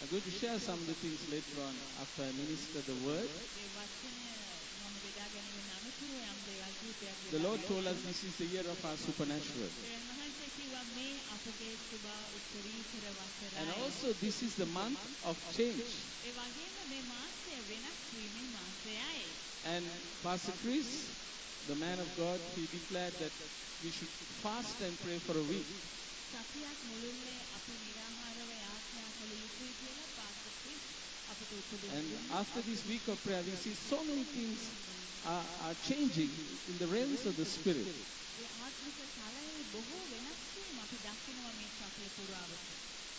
I'm going to share some of the things later on after I minister the word. The Lord told us this is the year of our supernatural. And also, this is the month of change. And Pastor Chris, the man of God, he declared that we should fast and pray for a week. And after this week of prayer, we see so many things are, are changing in the realms of the Spirit.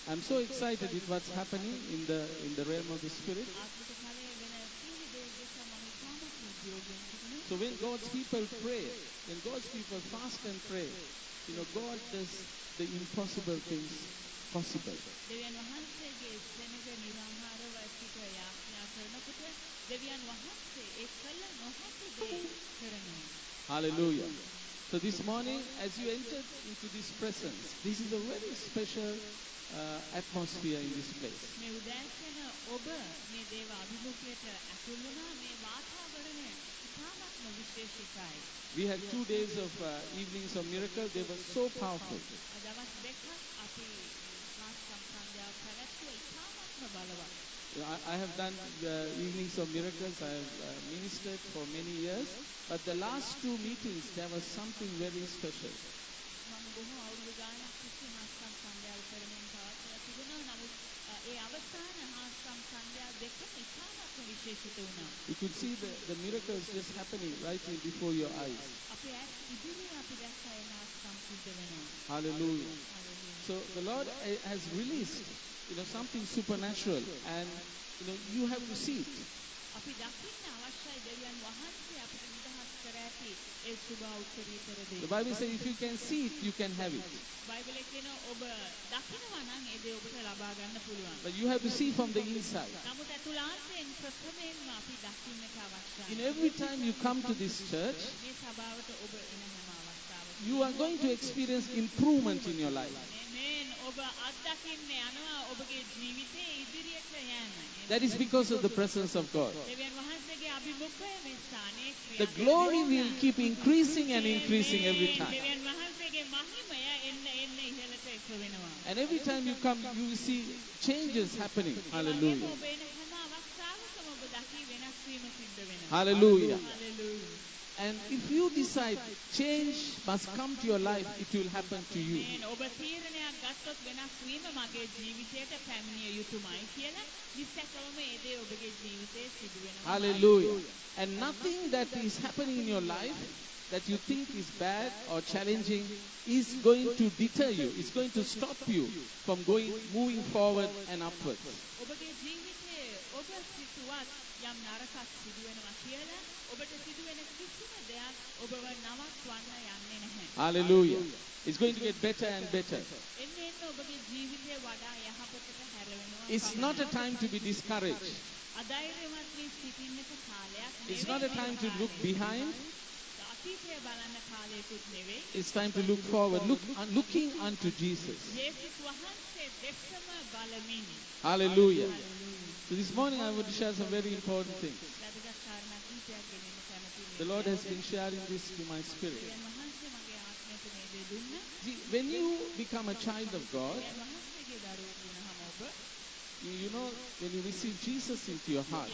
I'm so excited with what's happening in the in the realm of the spirit. So when God's people pray, when God's people fast and pray, you know God does the impossible things possible. Hallelujah. So this morning, as you entered into this presence, this is a very special uh, atmosphere in this place. We had two days of uh, evenings of miracle. They were so powerful. I, have done the evenings of miracles. I have uh, ministered for many years. But the last two meetings, there was something very special. නමුත් අ, ඒ අවසාන මාස්කම් සංඝයා දෙකම ඉතාමත්ම විශේෂිත වුණා. You could see the, the miracles just happening right in before your eyes. අපේ ඇස් ඉදිරියේ අපි දැක්ක ඒ මාස්කම් සිද්ධ වෙනවා. Hallelujah. Hallelujah. So the Lord uh, has released, you know, something supernatural, and you know you have to see it. අපි දකින්න අවශ්‍යයි දෙවියන් වහන්සේ The Bible says if you can see it, you can have it. But you have to see from the inside. In every time you come to this church, you are going to experience improvement in your life. That is because of the presence of God. The glory will keep increasing and increasing every time. And every time you come, you will see changes happening. Hallelujah. Hallelujah. Hallelujah. And if you decide change must come to your life, it will happen to you. මේන් ඔබ තීරණයක් ගත්තොත් වෙනස් වීම මගේ ජීවිතයට පැමිණිය යුතුමයි කියලා නිසැකවම ඒ දේ ඔබගේ ජීවිතයේ සිදු වෙනවා. Hallelujah. And nothing that is happening in your life that you think is bad or challenging is going to deter you. It's going to stop you from going, moving forward and upwards. ඔබගේ ජීවිතයේ ඔබ සිතුවත් යම් නරකක් සිදු වෙනවා කියලා Hallelujah. It's going to get better and better. It's not a time to be discouraged. It's not a time to look behind. It's time to look forward. Look, uh, looking unto Jesus. Hallelujah. So this morning I want to share some very important things. The Lord has been sharing this to my spirit. See, when you become a child of God, you know, when you receive Jesus into your heart,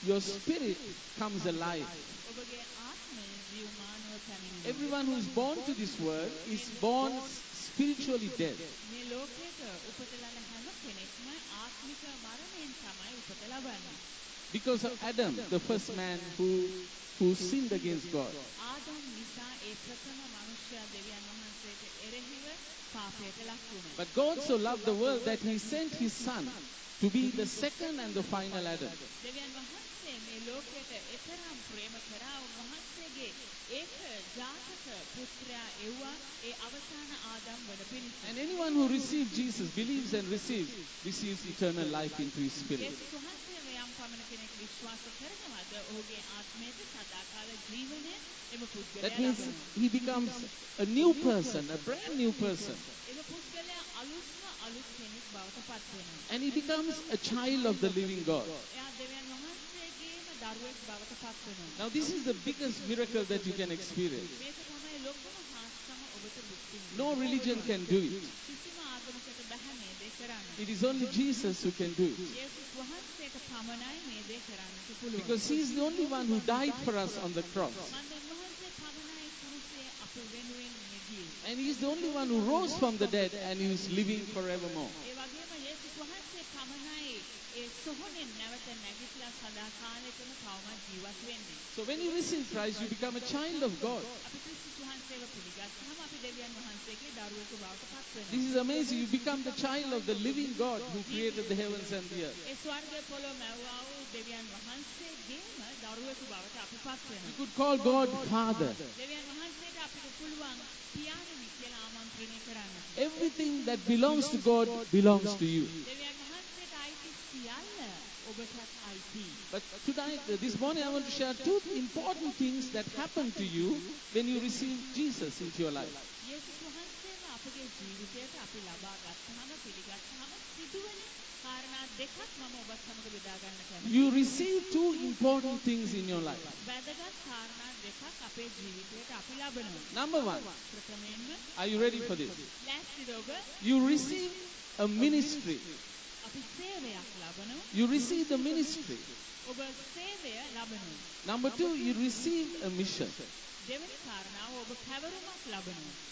your spirit comes alive. Everyone who is born to this world is born spiritually dead because of Adam, the first man who, who sinned against God. But God so loved the world that he sent his son to be the second and the final Adam. And anyone who receives Jesus, believes and receives, receives eternal life into his spirit. That means he becomes a new person, a brand new person. And he becomes a child of the living God. Now, this is the biggest miracle that you can experience. No religion can do it. It is only Jesus who can do it. Because He is the only one who died for us on the cross. And He is the only one who rose from the dead and is living forevermore. ඒ සොහොනෙන් නැවත නැගිටලා සදා කාලෙකම තවමත් ජීවත් වෙන්නේ. So when you receive Christ, you become a child of God. අපි ක්‍රිස්තුස් වහන්සේව පිළිගත්තාම අපි දෙවියන් වහන්සේගේ දරුවෙකු බවට පත් වෙනවා. This is amazing. You become the child of the living God who created the heavens and the earth. ඒ ස්වර්ග පොළොව මැව්වා වූ දෙවියන් වහන්සේගේම දරුවෙකු බවට අපි පත් You වෙනවා. could call God Father. දෙවියන් වහන්සේට අපිට පුළුවන් පියාණනි කියලා ආමන්ත්‍රණය කරන්න. Everything that belongs to God belongs to you. දෙවියන් But tonight, uh, this morning, I want to share two important things that happen to you when you receive Jesus into your life. You receive two important things in your life. Number one, are you ready for this? You receive a ministry. You mm-hmm. receive the ministry. Number two, you receive a mission.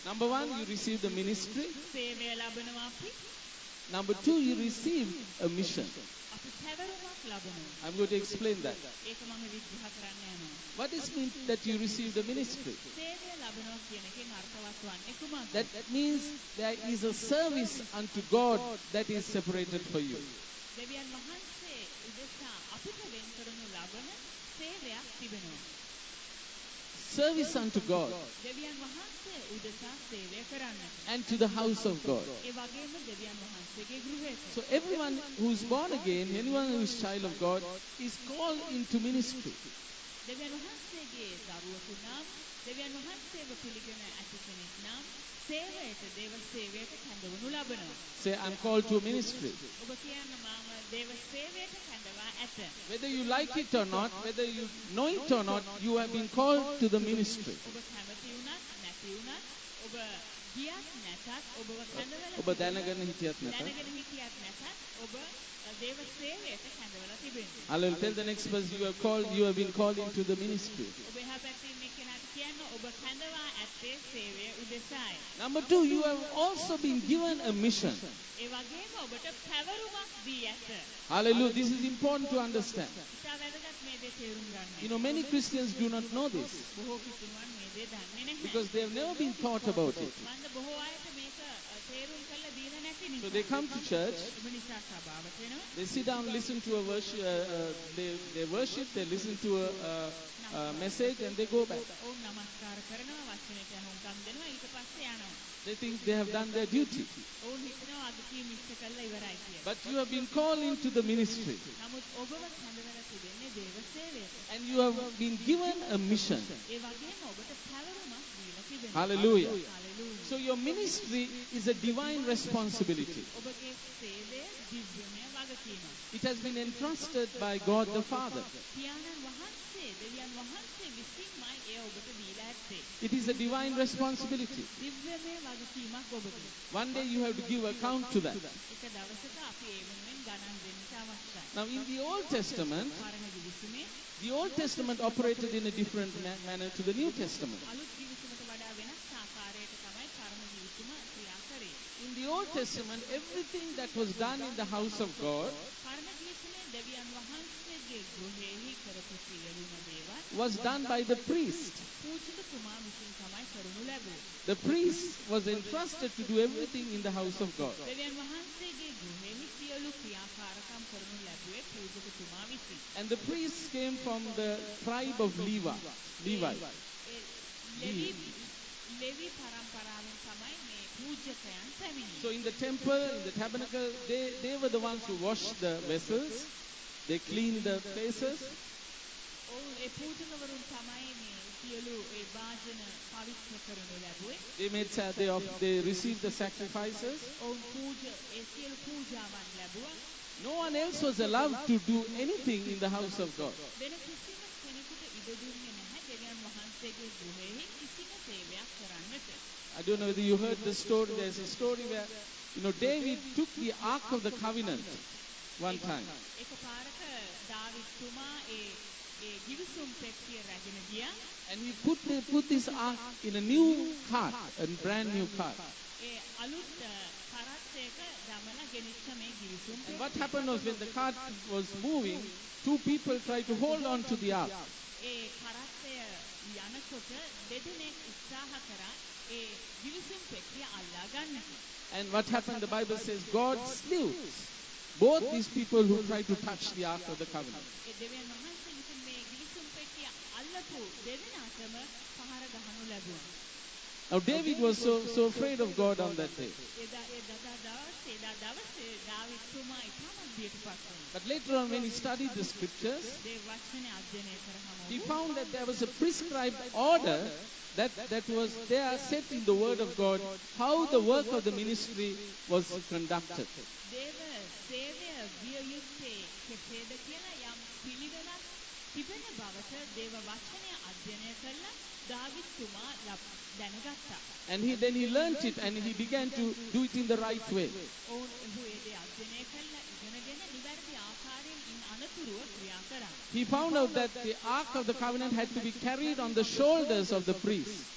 Number one, you receive the ministry. සේවය ලබනවා අපි. Number two, you receive a mission. අපි පැවරුමක් ලබනවා. I'm going to explain that. ඒක මම විග්‍රහ කරන්න යනවා. What is mean that you receive the ministry? සේවය ලබනවා කියන එකෙන් අර්ථවත් වන්නේ කුමක්ද? That means there is a service unto God that is separated for you. දෙවියන් වහන්සේ උදෙසා අපිට වෙන් කරනු ලබන සේවයක් තිබෙනවා. Service unto God දෙවියන් වහන්සේ උදෙසා සේවය කරන්න. and to the house of God. ඒ වගේම දෙවියන් වහන්සේගේ ගෘහයට. So everyone who is born again, anyone who is child of God, is called into ministry. දෙවියන් වහන්සේගේ දරුවෙකු නම් දෙවියන් වහන්සේව පිළිගෙන ඇති කෙනෙක් නම් සේවයට දේව සේවයට කැඳවනු ලබනවා. Say, I'm called to a ministry. ඔබ කියන්න මම දේව සේවයට කැඳවා ඇත. Whether you like it or not, whether you know it or not, you have been called to the ministry. ඔබ කැමති වුණත් නැති වුණත් ඔබ ගියත් නැතත් ඔබව කැඳවලා ඔබ දැනගෙන හිටියත් නැත. දැනගෙන හිටියත් නැතත් ඔබ අ, දේව සේවයට කැඳවලා තිබෙනවා. Hallelujah. Tell the next person you have called, you have been called into the ministry. ඔබ එහා පැත්තේ ඉන්න කෙනාට කියන්න ඔබ කැඳවා ඇත්තේ සේවය උදෙසායි. Number two, you have also been given a mission. ඒ වගේම ඔබට පැවරුමක් දී ඇත. Hallelujah. This is important to understand. ඉතා වැදගත් මේ දේ තේරුම් ගන්න. You know, many Christians do not know this බොහෝ කිසිමන් මේ දේ දන්නේ නැහැ. because they have never been taught about it. So they come to church, they sit down, listen to a worship, uh, uh, they, they worship, they listen to a, a, a message, and they go back. They think they have done their duty. But you have been called into the ministry. And you have been given a mission. Hallelujah. So your ministry is a divine responsibility. It has been entrusted by God the Father. පියාණන් වහන්සේ දෙවියන් වහන්සේ විසින්මයි එය ඔබට දීලා ඇත්තේ. It is a divine responsibility. දිව්‍යමය වගකීමක් ඔබට. One day you have to give account to that. එක දවසක අපි ඒ වෙනුවෙන් ගණන් දෙන්නට අවශ්‍යයි. Now in the Old Testament, පරණ ගිවිසුමේ the Old Testament operated in a different ma- manner to the New Testament. අලුත් ගිවිසුමට වඩා වෙනස් ආකාරයකට තමයි පරණ ගිවිසුම ක්‍රියා කරේ. In the Old Testament, everything that was done in the house of God was done by the priest. The priest was entrusted to do everything in the house of God. And the priest came from the tribe of Levi. Levi. Levi. So in the temple, in the tabernacle, they, they were the ones who washed the vessels. They clean their faces. They made they, of, they received the sacrifices. No one else was allowed to do anything in the house of God. I don't know whether you heard the story. There's a story where, you know, David took the Ark of the Covenant one time. And he put, the, put this ark in a new cart, a brand new cart. And what happened was when the cart was moving, two people tried to hold on to the ark. And what happened? The Bible says God slew both these people who tried to touch the ark of the covenant. ඒ දෙවියන් වහන්සේ විසින් මේ ගිවිසුම් පෙට්ටිය අල්ලපු දෙදෙනාටම පහර ගහනු ලැබුවා. Now David was so, so afraid of God on that day. එදා ඒ දදා දවසේ එදා දවසේ දාවිත්තුමා ඉතාමත් බියටපත් වුණා. But later on when he studied the scriptures, දේ වචනේ අධ්‍යයනය කරාම he ඔහු found that there was a prescribed order that, that was there set in the word of God, how the work of the ministry was conducted. දේව සේවය විය යුත්තේ කෙසේද කියලා යම් පිළිවෙලක් තිබෙන බවට දේව වචනය අධ්‍යයනය කළා දාවිත්තුමා ලබ- දැනගත්තා. and he then he learnt it and he began to do it in the right way. He found out that the Ark of the Covenant had to be carried on the shoulders of the priests.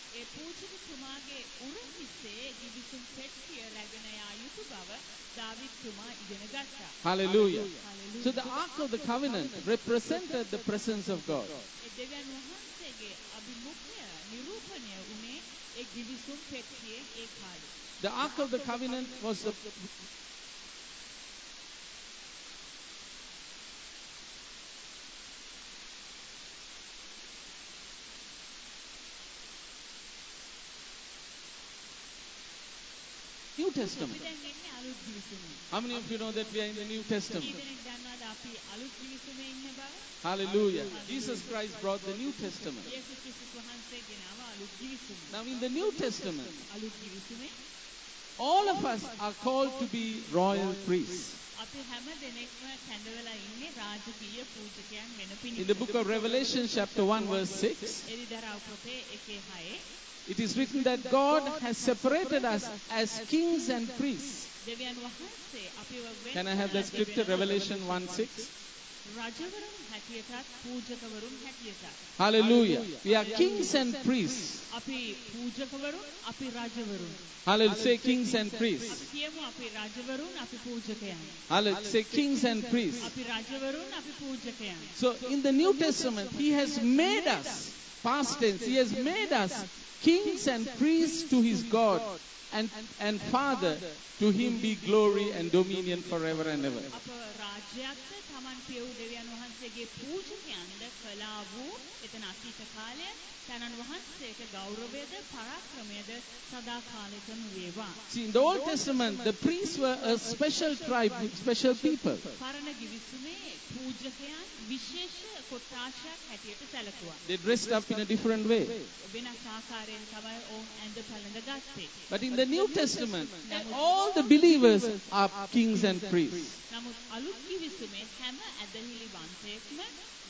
Hallelujah. So the Ark of the Covenant represented the presence of God. The ark of the covenant was the Testament? How many of you know that we are in the New Testament? Hallelujah. Jesus Christ brought the New Testament. Now, in the New Testament, all of us are called to be royal priests. In the book of Revelation, chapter 1, verse 6, it is written that God has separated us as kings and priests. Can I have that scripture, Revelation 1 6? Hallelujah. We are kings and priests. Hallelujah. Say kings and priests. Hallelujah. Say kings and priests. So in the New Testament, He has made us past tense, He has made us kings and priests to His God and, and Father, to him be glory and dominion forever and ever. See, in the Old Testament, the priests were a special tribe, special people. They dressed up in a different way. But in the New Testament, all the believers are kings and priests. නමුත් අලුත් ගිවිසුමේ හැම ඇදහිලි වන්තයෙක්ම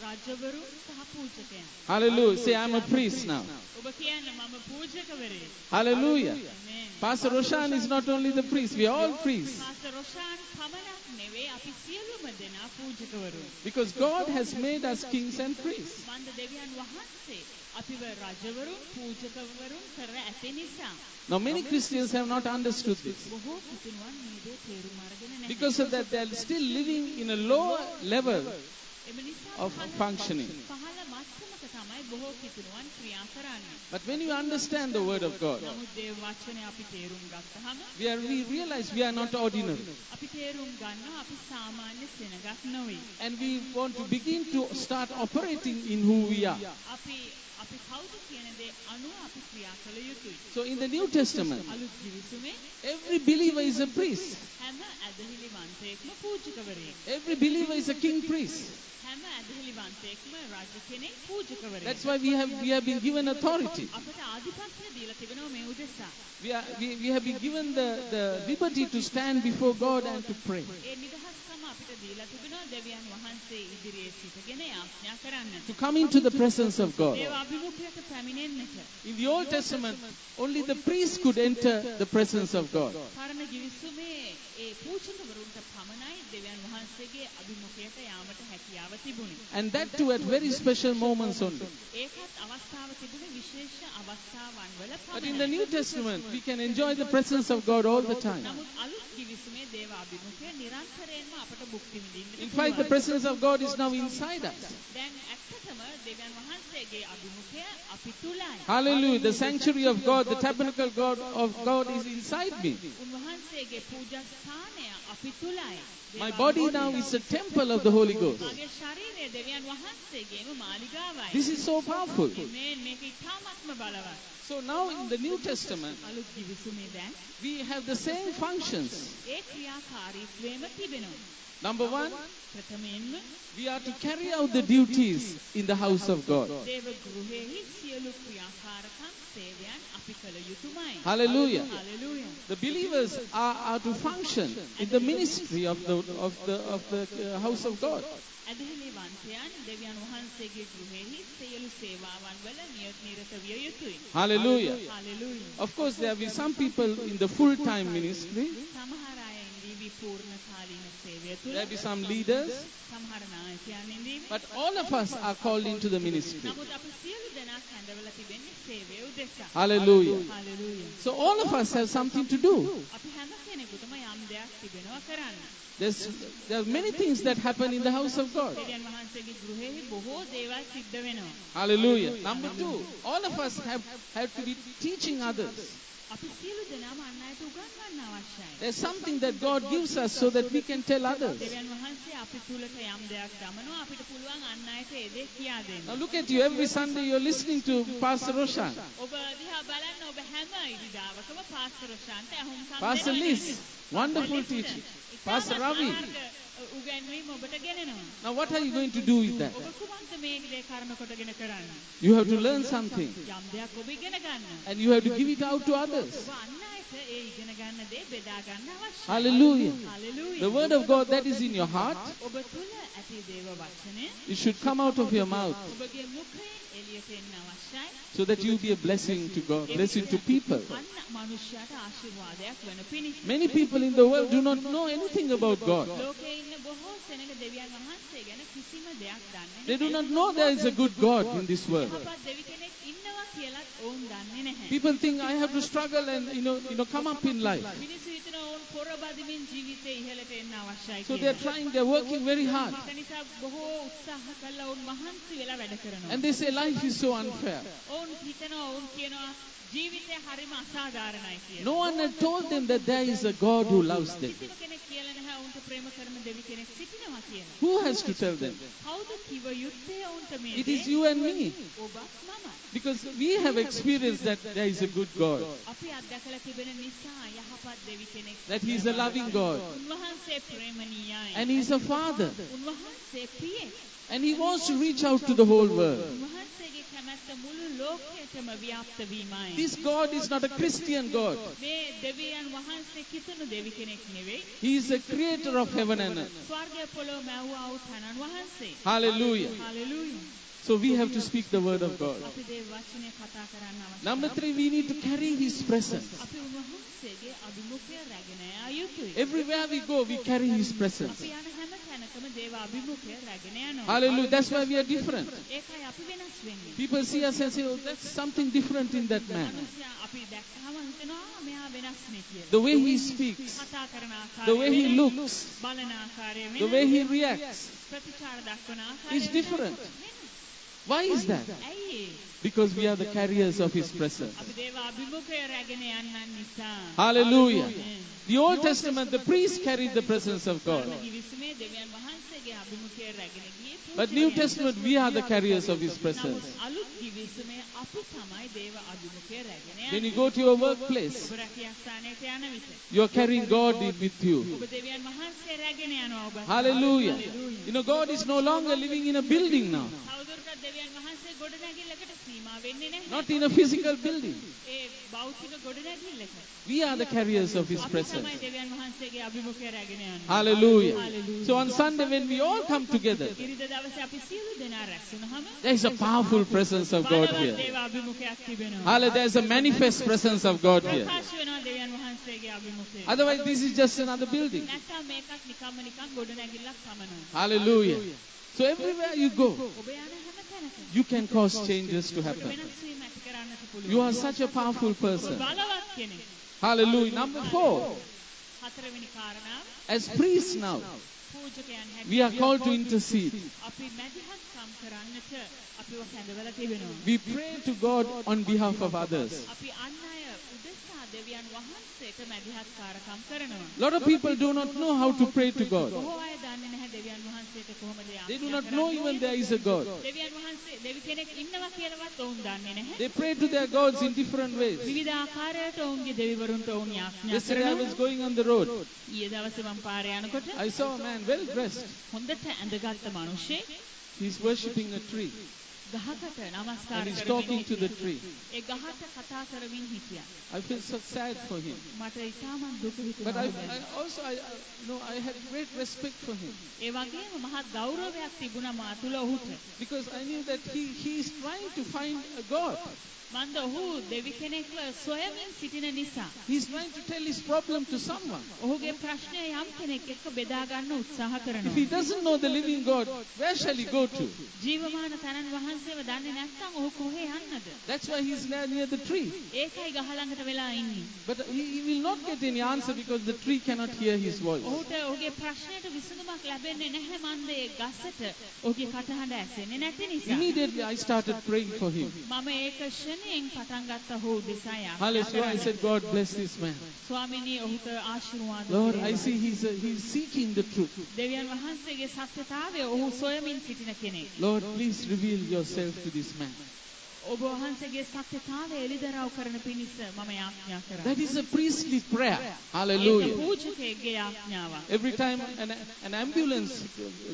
රජවරු සහ පූජකයන්. Hallelujah. Say, I'm a priest now. ඔබ කියන්න මම පූජකවරයෙක්. Hallelujah. Amen. Pastor Roshan is not only the priest, we are all priests. Pastor Roshan පමණක් නෙවෙයි අපි සියලුම දෙනා පූජකවරුන්. Because God has made us kings and priests. මන්ද දෙවියන් වහන්සේ Now, many Christians have not understood this. Because of that, they are still living in a lower level of functioning. But when you understand the Word of God, we, are, we realize we are not ordinary. And we want to begin to start operating in who we are. So in the New Testament, every believer is a priest. Every believer is a king priest. That's why we have we have been given authority. We, are, we, we have been given the, the liberty to stand before God and to pray. ඒ නිදහස්කම අපිට දීලා තිබෙනවා දෙවියන් වහන්සේ ඉදිරියේ සිටගෙන යාඥා කරන්නට. To come into the presence of God. ඒව අභිමුඛයට පැමිණෙන්නට. In the Old Testament, only the priest could enter the presence of God. පරණ ගිවිසුමේ and that too at very special moments only. But in the New Testament, we can enjoy the presence of God all the time. In fact, the presence of God is now inside us. Hallelujah. The sanctuary of God, the tabernacle God of God is inside me. My body now is a temple of the Holy Ghost. This is so powerful. So now in the New Testament, we have the same functions. Number one, we are to carry out the duties in the house of God. Hallelujah. The believers are, are to function in the ministry of the, of the, of the uh, house of God. Hallelujah. Of course, there will be some people in the full time ministry. සමහර අය ඉඳීවි පූර්ණ කාලීන සේවය තුළ There will be some leaders. සමහර නායකයන් ඉඳීවි. But all of us are called into the ministry. නමුත් අපි සියලු දෙනා කැඳවලා තිබෙන්නේ සේවය උදෙසා. Hallelujah. Hallelujah. So all of us have something to do. There's, there are many things that happen in the house of God. Hallelujah. Number two, all of us have, have to be teaching others. There's something that God gives us so that we can tell others. Now look at you, every Sunday you're listening to Pastor Roshan. Pastor Liz, wonderful teaching. Pastor بھی۔ Now, what are you going to do with that? You have to learn something. And you have to give it out to others. Hallelujah. The word of God that is in your heart, it should come out of your mouth so that you be a blessing to God, blessing to people. Many people in the world do not know anything about God. They do not know there is a good God in this world. People think I have to struggle and you know, you know come up in life. So they are trying, they are working very hard. And they say life is so unfair. No one had told them that there is a God who loves them. Who has to tell them? It is you and me. Because we have experienced that there is a good God. That He is a loving God. And He is a Father. And He wants to reach out to the whole world. This God is not a Christian God. He is the creator of heaven and earth. Hallelujah. Hallelujah. So we have to speak the word of God. Number three, we need to carry His presence. Everywhere we go, we carry His presence. Hallelujah. That's why we are different. People see us and say, oh, that's something different in that man. The way he speaks, the way he looks, the way he reacts is different. Why is that? Because we are the carriers of His presence. Hallelujah. The Old Testament, the priests carried the presence of God. But New Testament, we are the carriers of His presence. When you go to your workplace, you are carrying God with you. Hallelujah. You know, God is no longer living in a building now. දෙවියන් වහන්සේ ගොඩනැගිල්ලකට සීමා වෙන්නේ නැහැ. not in a physical building. ඒ භෞතික ගොඩනැගිල්ලක. We are the carriers of His අපි presence. තමයි දෙවියන් වහන්සේගේ අභිමුඛය රැගෙන යන්නේ. Hallelujah. Hallelujah. So on Sunday, when we all come together, ඉරිදා දවසේ අපි සියලු දෙනා රැස් වුණාම there is a powerful presence of God බලවත් here. දේව අභිමුඛයක් තිබෙනවා. Hallelujah. There is a manifest presence of God here. ප්‍රකාශ වෙනවා දෙවියන් වහන්සේගේ අභිමුඛය. Otherwise, this is just another building. නැත්නම් මේකත් නිකම්ම නිකම් ගොඩනැගිල්ලක් පමණයි. Hallelujah. So everywhere you go, you can cause changes to happen. You are such a powerful person. Hallelujah. Number four. As priests now, we are called to intercede. We pray to God on behalf of others. Lot of people do not know how to pray to God. They do not know even there is a God. They pray to their gods in different ways. Yesterday I was going on the road. I saw a man well dressed. හොඳට ඇඳගත්ත මිනිහෙක් He's worshipping a tree ගහකට නමස්කාර and he's කරමින් talking to the හිටියා. tree. ඒ ගහට කතා කරමින් හිටියා. I feel so sad for him. මට ඉතාමත් දුක But I, හිතුණා. I also, I, I, you know, I had great respect for him ඒ වගේම මහත් ගෞරවයක් තිබුණා මා තුළ ඔහුට. because I knew that he, he is trying to find a God. මන්ද ඔහු දෙවි කෙනෙක්ව සොයමින් සිටින නිසා. He's trying to tell his problem to someone. ඔහුගේ ප්‍රශ්නය යම් කෙනෙක් එක්ක බෙදා ගන්න උත්සාහ If කරනවා. he doesn't know the living God, where shall he go to? ජීවමාන තනන් වහන්සේව දන්නේ නැත්නම් ඔහු කොහේ යන්නද? That's why he's near, near the tree. ඒකයි ගහ ළඟට වෙලා ඉන්නේ. But he, he will not get any answer because the tree cannot hear his voice. ඔහුට ඔහුගේ ප්‍රශ්නයට විසඳුමක් ලැබෙන්නේ නැහැ මන්ද ඒ ගසට ඔහුගේ කටහඬ ඇසෙන්නේ නැති නිසා. Immediately I started praying for him. මම ඒක ක්ෂණයෙන් පටන් ගත්ත ඔහු දෙසා යාඥා Hallelujah. I කරන්න. said, God bless this man. ස්වාමිනී ඔහුට ආශිර්වාද Lord, වේවා. I see he's, uh, he's seeking the truth. දෙවියන් වහන්සේගේ සත්‍යතාවය ඔහු සොයමින් සිටින කෙනෙක්. Lord, please reveal yourself to this man. ඔබ වහන්සේගේ සත්‍යතාවය එළිදරව් කරන පිණිස මම යාඥා කරා. That is a priestly prayer. ඒක Hallelujah. පූජකයෙක්ගේ යාඥාවක්. Every time an, an ambulance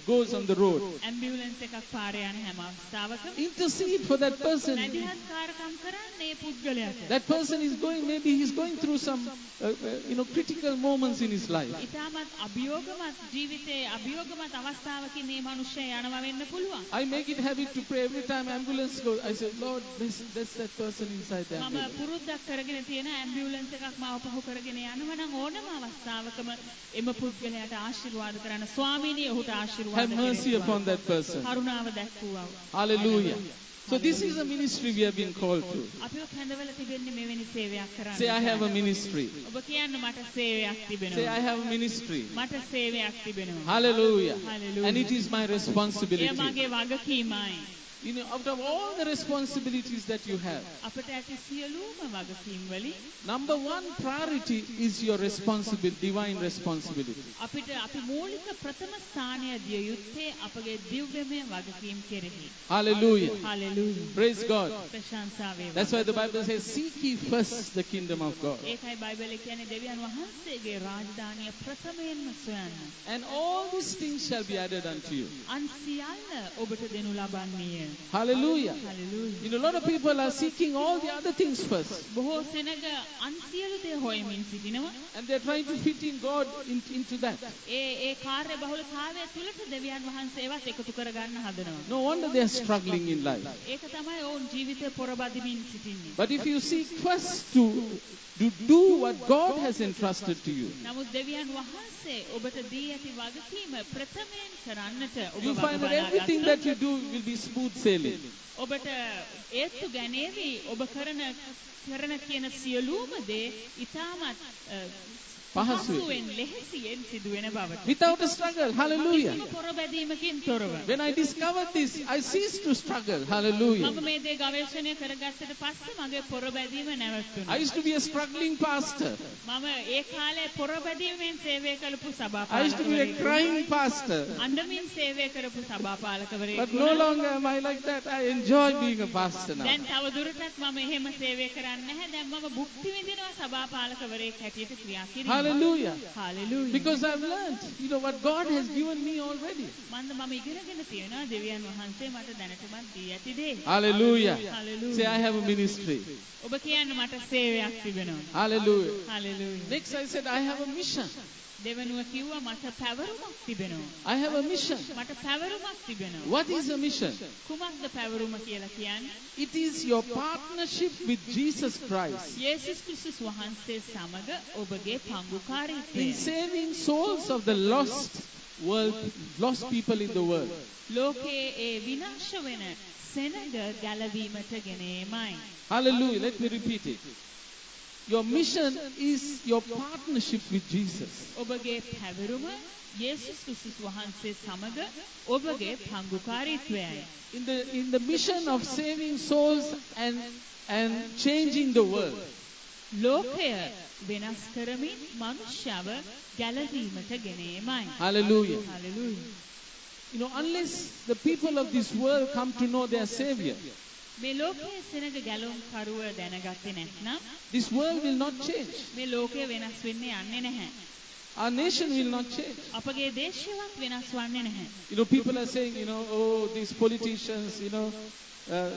goes on the road, ambulance එකක් පාරේ යන හැම අවස්ථාවකම intercede for that person. මැදිහත්කාරකම් කරන්නේ ඒ පුද්ගලයාට. That person is going, maybe he's going through some, uh, uh, you know, critical moments in his life. ඉතාමත් අභියෝගමත් ජීවිතයේ අභියෝගමත් අවස්ථාවකින් මේ මිනිස්සයා යනවා වෙන්න පුළුවන්. I make it habit to pray every time ambulance goes. I say, Lord, bless, bless that person inside the මම ambulance. පුරුද්දක් කරගෙන තියෙන ඇම්බියුලන්ස් එකක් මාව පහු කරගෙන යනවා නම් ඕනම අවස්ථාවකම එම පුද්ගලයාට ආශිර්වාද කරන්න ස්වාමීනි ඔහුට ආශිර්වාද Have mercy කෙරෙත්වා. upon that person. කරුණාව දැක්වුවා. Hallelujah. So this is a ministry we have been called to. අපිව කැඳවල තිබෙන්නේ මෙවැනි සේවයක් කරන්න. Say, I have a ministry. ඔබ කියන්න මට සේවයක් Say, තිබෙනවා. I have a ministry. මට සේවයක් තිබෙනවා. Hallelujah. Hallelujah. And it is my එය responsibility. you know, out of all the responsibilities that you have, number one priority is your responsibility, divine responsibility. Hallelujah. Hallelujah. Praise God. That's why the Bible says, Seek ye first the kingdom of God. And all these things shall be added unto you. Hallelujah. Hallelujah. You know, a lot of people are seeking all the other things first. And they're trying to fit in God in, into that. No wonder they're struggling in life. But if you seek first to, to do what God has entrusted to you, you find that everything that you do will be smooth sailing. ඔබට ඒත්තු ගැනේවි ඔබ කරන කරන කියන සියලුම දේ ඉතාමත් අ, පහසුවෙන්. පහසුවෙන් ලෙහෙසියෙන් සිදුවෙන බවට. Without a struggle. Hallelujah. කිසිම පොරබැදීමකින් තොරව. When I discovered this, I ceased to struggle. Hallelujah. මම මේ දේ ගවේෂණය කරගත්තට පස්සේ මගේ පොරබැදීම නැවතුණා. I used to be a struggling pastor. මම ඒ කාලේ පොරබැදීමෙන් සේවය කළපු I used to be a සභාපාලකවරයෙක්. crying pastor. අඬමින් සේවය කරපු සභාපාලකවරයෙක් But no වුණා. longer am I like that. I enjoy being a pastor now. දැන් තව දුරටත් මම එහෙම සේවය කරන්නේ නැහැ. දැන් මම භුක්ති විඳිනවා සභාපාලකවරයෙක් හැටියට ක්‍රියා කිරීම. Hallelujah. Hallelujah. Because I've learned, you know, what God has given me already. Hallelujah. Hallelujah. Say, I have a ministry. Hallelujah. Hallelujah. Next, I said, I have a mission. දෙවනුව කිව්වා මට පැවරුමක් තිබෙනවා. I have a mission. මට පැවරුමක් තිබෙනවා. What is a mission? කුමක්ද පැවරුම කියලා කියන්නේ? It is your partnership with Jesus Christ යේසුස් ක්‍රිස්තුස් වහන්සේ සමග ඔබගේ පංගුකාරීත්වය. in saving souls of the lost world, lost people in the world. ලෝකයේ ඒ විනාශ වෙන සෙනග ගැලවීමට ගෙන ඒමයි. Hallelujah. Let me repeat it. Your mission is your partnership with Jesus. ඔබගේ පැවරුම යේසුස් ක්‍රිස්තුස් වහන්සේ සමග ඔබගේ පංගුකාරීත්වයයි. In the, in the mission of saving souls and, and changing the world. ලෝකය වෙනස් කරමින් මනුෂ්‍යව ගැලවීමට ගෙන ඒමයි. Hallelujah. Hallelujah. You know, unless the people of this world come to know their Savior, මේ ලෝකයේ සෙනග ගැලුම් කරුව දැනගත්තේ නැත්නම් this world will not change. මේ ලෝකය වෙනස් වෙන්නේ යන්නේ නැහැ. Our nation will not change. අපගේ දේශයවත් වෙනස් වන්නේ නැහැ. You know, people are saying, you know, oh, these politicians, you know, uh,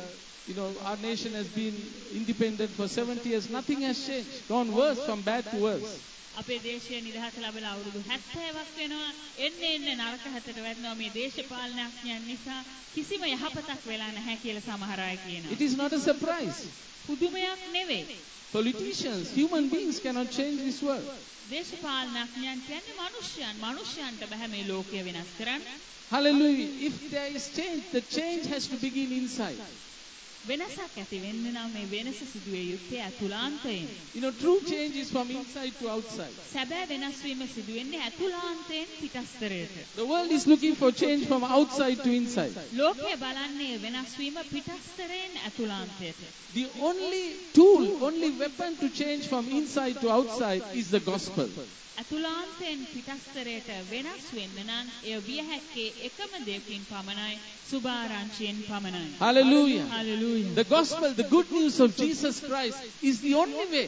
you know, our nation has been independent for 70 years. Nothing has changed. Gone worse from bad to worse. අපේ දේශය නිදහස ලැබලා අවුරුදු 70ක් වෙනවා. එන්න එන්න නරක හැතට වැටෙනවා මේ දේශපාලනඥයන් නිසා කිසිම යහපතක් වෙලා නැහැ කියලා සමහර අය කියනවා. It is not a surprise. පුදුමයක් නෙවෙයි. Politicians, human beings cannot change this world. දේශපාලනඥයන් කියන්නේ මිනිස්යන්. මිනිස්යන්ට බෑ මේ ලෝකය වෙනස් කරන්න. Hallelujah. If there is change, the change has to begin inside. වෙනසක් ඇති වෙන්න නම් මේ වෙනස සිදුවේ යුත්තේ අතුලාන්තයෙන්. You know, true change is from inside to outside. සැබෑ වෙනස් වීම සිදු වෙන්නේ අතුලාන්තයෙන් පිටස්තරයට. The world is looking for change from outside to inside. ලෝකය බලන්නේ වෙනස් වීම පිටස්තරයෙන් අතුලාන්තයට. The only tool, only weapon to change from inside to outside is the gospel. අතුලාන්තයෙන් පිටස්තරයට වෙනස් වෙන්න නම් එය විය හැක්කේ එකම දෙයකින් පමණයි සුභාරංචියෙන් පමණයි. Hallelujah. Hallelujah. The gospel, the good news of Jesus Christ is the only way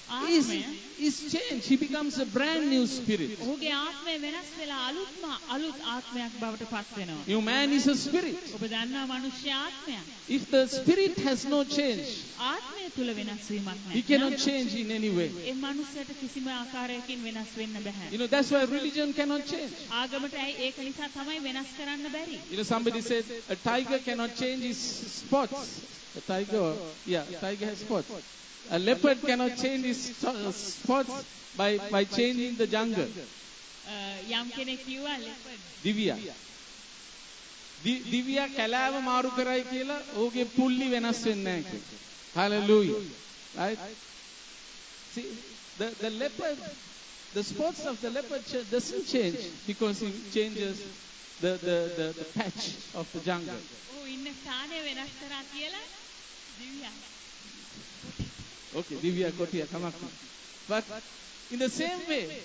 is, is changed. He becomes a brand new spirit. ඔහුගේ ආත්මය වෙනස් වෙලා අලුත්ම අලුත් ආත්මයක් බවට පත් වෙනවා. New man is a spirit. ඔබ දන්නා මනුෂ්‍ය ආත්මයක්. If the spirit has no change, ආත්මය තුල වෙනස් වීමක් he නැහැ. cannot change in any way. ඒ මනුස්සයට කිසිම ආකාරයකින් වෙනස් වෙන්න බෑ. You know, that's why religion cannot change. ආගමට ඇයි ඒක නිසා තමයි වෙනස් කරන්න බැරි. You know, somebody said a tiger cannot change his spots. A tiger, yeah, tiger has spots. A leopard cannot change his sto- spots by, by changing the jungle. අ, යම් කෙනෙක් කිව්වා leopard දිවියා. දි- දිවියා කැලෑව මාරු කරයි කියලා ඔහුගේ පුල්ලි වෙනස් වෙන්නේ නැහැ කියලා. Hallelujah. Right? See, the, the leopard, the spots of the leopard ch- doesn't change because he changes the, the, the, the patch of the jungle. ඔහු ඉන්න ස්ථානය වෙනස් කරා කියලා දිව්යා. Okay, Divya Kotia, come up. But in the same way,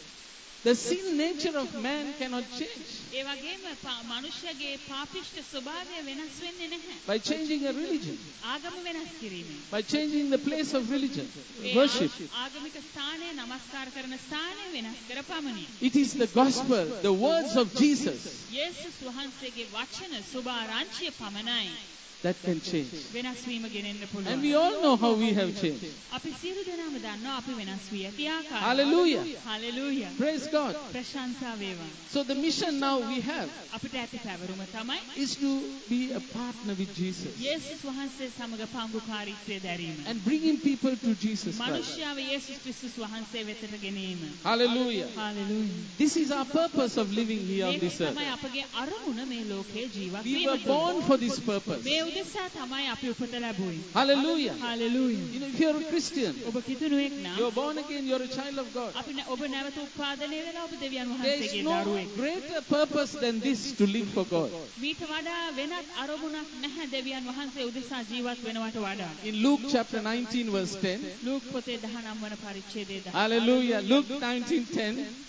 the sin nature of man cannot change ඒ වගේම පා- මනුෂ්‍යගේ පාපිෂ්ඨ ස්වභාවය වෙනස් වෙන්නේ නැහැ. by changing a religion, ආගම වෙනස් කිරීමෙන්. by changing the place of religion, A worship. ආ- ආගමික ස්ථානය නමස්කාර කරන ස්ථානය වෙනස් කර පමණි. It is the gospel, the words of Jesus යේසුස් වහන්සේගේ වචන සුභාරංචිය පමණයි that can change. And we all know how we have changed. Hallelujah. Hallelujah. Praise God. So the mission now we have is to be a partner with Jesus. And bringing people to Jesus Christ. Hallelujah. Hallelujah. This is our purpose of living here on this earth. We were born for this purpose. Hallelujah. Hallelujah. You know, if you're a Christian, you're born again, you're a child of God. There is no greater purpose than this to live for God. In Luke chapter 19, verse 10. Hallelujah. Luke 19, 10.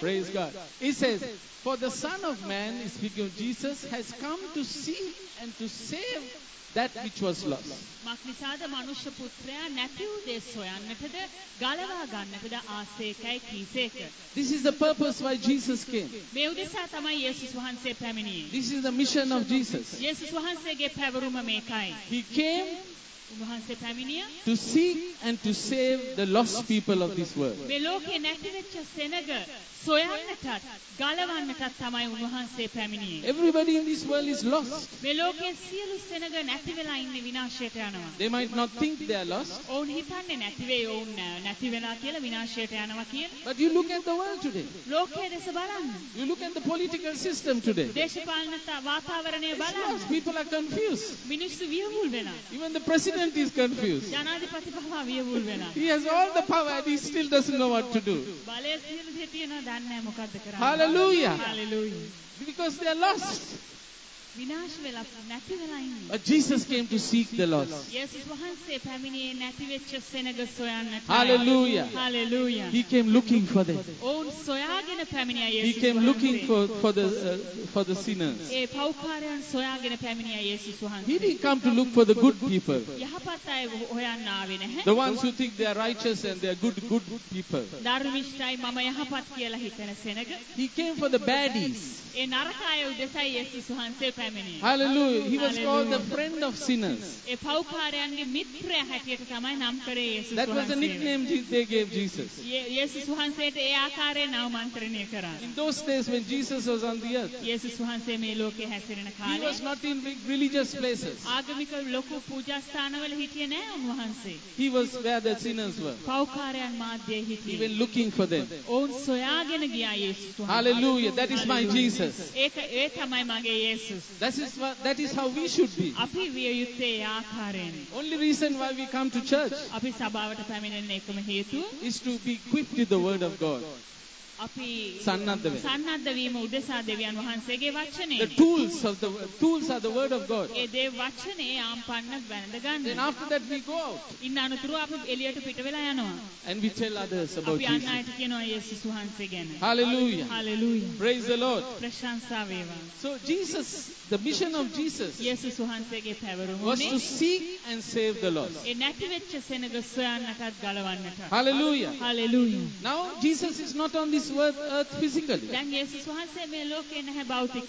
Praise God. It says, For the Son of Man, speaking of Jesus, has come to seek and to save that which was lost." මක් නිසාද මනුෂ්‍ය පුත්‍රයා නැති වූ දේ සොයන්නටද ගලවා ගන්නටද ආසේකයි කීසේක. This is the purpose why Jesus came. මේ උදෙසා තමයි යේසුස් වහන්සේ පැමිණියේ. This is the mission of Jesus. යේසුස් වහන්සේගේ පැවරුම මේකයි. He came උන්වහන්සේ පැමිණිය to seek and to save the lost people of this world. මේ ලෝකේ නැති වෙච්ච සෙනග සොයන්නටත් ගලවන්නටත් තමයි උන්වහන්සේ පැමිණියේ. Everybody in this world is lost. මේ ලෝකයේ සියලු සෙනග නැති වෙලා ඉන්නේ විනාශයට යනවා. They might not think they are lost, ඔවුන් හිතන්නේ නැති වෙයි ඔවුන් නෑ- නැති වෙලා කියලා විනාශයට යනවා කියලා. but you look at the world today. ලෝකයේ දෙස බලන්න. You look at the political system today. දේශපාලන ත- වාතාවරණය It's බලන්න. lost. People are confused. මිනිස්සු වියවුල් වෙලා. Even the president is confused. ජනාධිපති පවා වියවුල් වෙලා. He has all the power and he still doesn't know what to do. බලය සියලු දේ තියෙනවා දන්නේ නැහැ මොකද්ද කරන්නේ. Hallelujah. Hallelujah. Because they are lost. විනාශ වෙලා නැති වෙලා ඉන්නේ. But Jesus came to seek the lost. යේසුස් වහන්සේ පැමිණියේ නැති වෙච්ච සෙනග සොයන්නට. Hallelujah. Hallelujah. He came looking for them. ඔවුන් සොයාගෙන පැමිණියා He යේසුස් came looking වහන්සේ. for, for, the, uh, for the sinners. ඒ පෞකාරයන් සොයාගෙන පැමිණියා යේසුස් He වහන්සේ. didn't come to look for the good people. යහපත් අය හොයන්න ආවේ නැහැ. The ones who think they are righteous and they are good, good people. ධර්මිෂ්ඨයි මම යහපත් කියලා හිතන සෙනග. He came for the baddies. ඒ නරක අය උදෙසයි යේසුස් වහන්සේ පැමිණියේ. Hallelujah. He was Hallelujah. called the friend of sinners. ඒ පෞකාරයන්ගේ මිත්‍රයා හැටියට තමයි නම් කරේ යේසුස් That was the වහන්සේ. nickname Je- they gave Jesus. යේ- යේසුස් වහන්සේට ඒ ආකාරයෙන් නාමන්ත්‍රණය කරා. In those days when Jesus was on the earth, යේසුස් වහන්සේ මේ ලෝකේ හැසිරෙන he කාලේ was not in big religious places. ආගමික ලොකු පූජා ස්ථානවල හිටියේ නෑ උන්වහන්සේ. He was where the sinners were. පෞකාරයන් මාධ්‍යයේ He හිටියේ. went looking for them. ඔවුන් සොයාගෙන ගියා යේසුස් වහන්සේ. Hallelujah. That is my Jesus. ඒක ඒ තමයි මගේ යේසුස්. That is, what, that is how we should be. අපි විය යුත්තේ ඒ ආකාරයෙන්. Only reason why we come to church අපි සභාවට පැමිණෙන එකම හේතුව is to be equipped with the word of God. අපි සන්නද්ධ වෙන්න. සන්නද්ධ වීම උදෙසා දෙවියන් වහන්සේගේ වචනේ. The tools of the tools are the word of God. ඒ දේ වචනේ ආම්පන්න වැඳ Then ගන්න. after that we go out ඉන්න අනතුරු අපි එළියට පිට වෙලා යනවා. and we tell others about අපි අන් Jesus. අයට කියනවා යේසුස් වහන්සේ ගැන. Hallelujah. Hallelujah. Praise the Lord. ප්‍රශංසා වේවා. So Jesus, the mission of Jesus යේසුස් වහන්සේගේ පැවරුම was to උනේ seek and save the lost. ඒ නැති වෙච්ච සෙනග සොයන්නටත් ගලවන්නට. Hallelujah. Hallelujah. Now Jesus is not on this was earth physically. Dan Yesus Wahasya melok in hai bautik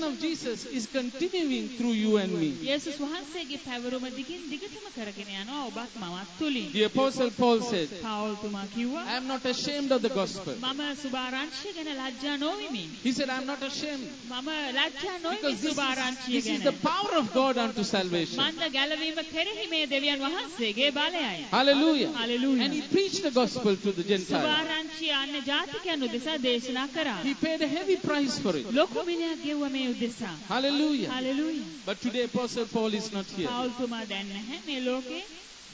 of Jesus is continuing through you and me. යේසුස් වහන්සේගේ පැවරුම දිගින් දිගටම කරගෙන යනවා ඔබත් මමත් තුලින්. The Apostle Paul said, පවුල්තුමා කිව්වා I am not ashamed of the gospel. මම සුභාරංශිය ගැන ලැජ්ජා නොවිමි. He said, I am not ashamed. මම ලැජ්ජා නොවිමි Because this is, සුභාරංශිය this is the ගැන. power of God unto salvation. මන්ද ගැලවීම කෙරෙහි මේ දෙවියන් වහන්සේගේ බලයයි. Hallelujah. Hallelujah. And he preached the gospel to the Gentiles. සුභාරංශිය අන්න ජාතිකයන් උදෙසා දේශනා කරා. He paid a heavy price for it. ලොකු මිලයක් ගෙව්ව මේ උදෙසා. Hallelujah. Hallelujah. But today Apostle Paul is not here. පවුල්තුමා දැන් නැහැ මේ ලෝකේ.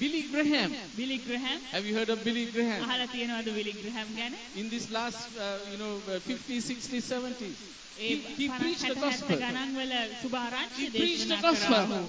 Billy Graham. බිලි ග්‍රහැම් Have you heard of Billy Graham? අහලා තියෙනවද බිලි ග්‍රහැම් ගැන? In this last, uh, you know, uh, 50s, 60s, 70s, A he, he 50 preached the 60 gospel. ගණන්වල සුභාරංශිය He preached the දේශනා කරා. gospel.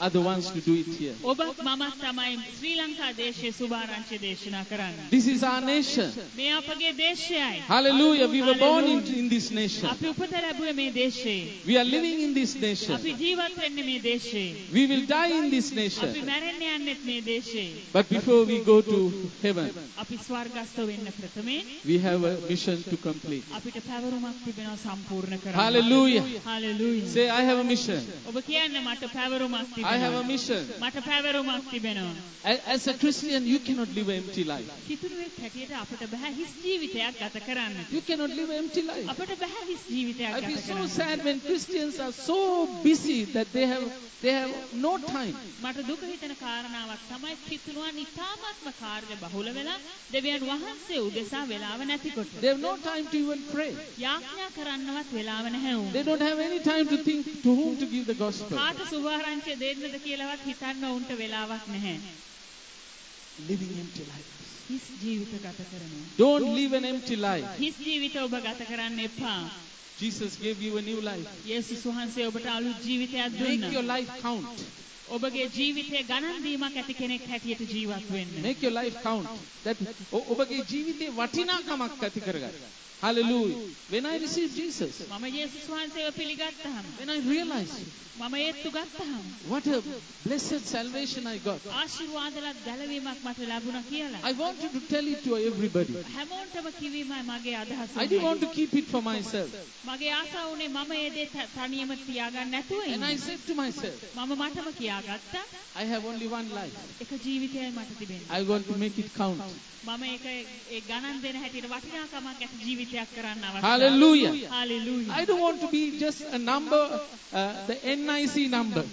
are the ones to do it here. ඔබත් මමත් තමයි ශ්‍රී ලංකා දේශයේ සුභාරංශිය දේශනා කරන්නේ. This is our nation. මේ අපගේ දේශයයි. Hallelujah. We were born in, in this nation. අපි උපත ලැබුවේ මේ දේශයේ. We are living in this nation. අපි ජීවත් වෙන්නේ මේ දේශයේ. We will die in this අපි nation. මැරෙන්න යන්නෙත් මේ දේශයේ. But before we go to heaven, අපි ස්වර්ගස්ත වෙන්න ප්‍රථමයෙන් we have a mission to complete. අපිට පැවරුමක් තිබෙනවා සම්පූර්ණ කරන්න. Hallelujah. Hallelujah. Say, I have a mission. ඔබ කියන්න මට පැවරුමක් I have a තිබෙනවා. mission. මට පැවරුමක් තිබෙනවා. A- As a Christian, you cannot live an empty life. කිතුරුවෙක් හැටියට අපිට බෑ හිස් ජීවිතයක් ගත කරන්න. You cannot live an empty life. අපිට බෑ හිස් ජීවිතයක් I ගත feel so කරන්න. sad when Christians are so busy that they have they have no time. මට දුක හිතෙන කාරණාවක් තමයි කිතුණුවන් ඉතාමත්ම කාර්ය බහුල වෙලා දෙවියන් වහන්සේ උදෙසා වෙලාව නැතිකොට. They have no time to even pray. යාඥා කරන්නවත් වෙලාව නැහැ උන්. They don't have any time to think to whom to give the gospel. කාට සුභාරංචිය දෙන්නද කියලාවත් හිතන්න උන්ට වෙලාවක් නැහැ. Living empty life. හිස් ජීවිත ගත කරනවා. Don't live an empty life. හිස් ජීවිත ඔබ ගත කරන්න එපා. Jesus gave you a new life. යේසුස් වහන්සේ ඔබට අලුත් ජීවිතයක් Make your දුන්නා. life count. ඔබගේ ජීවිතය ගණන් දීමක් ඇති කෙනෙක් හැටියට ජීවත් වෙන්න. Make your life count. That ඔබගේ ජීවිතේ වටිනාකමක් ඇති කරගන්න. Hallelujah. When I received Jesus, මම යේසුස් වහන්සේව පිළිගත්තාම when I realized මම ඒත්තු ගත්තාම what a blessed salvation I got, ආශිර්වාදලත් ගැලවීමක් මට ලැබුණා කියලා. I wanted to tell it to everybody. හැමෝටම කිවීමයි මගේ අදහස. I didn't want to keep it for myself. මගේ ආසාව උනේ මම ඒ දේ ත- තනියම තියාගන්න නැතුව And I ඉන්න. said to myself, මම මටම කියාගත්තා I have only one life. එක ජීවිතයයි මට තිබෙන්නේ. I want to make it count. මම ඒක ඒ ගණන් දෙන හැටියට වටිනාකමක් ඇති ජීවිතයක් කරන්න අවශ්‍යයි. Hallelujah. Hallelujah. I don't want to be just a number, uh, the NIC number.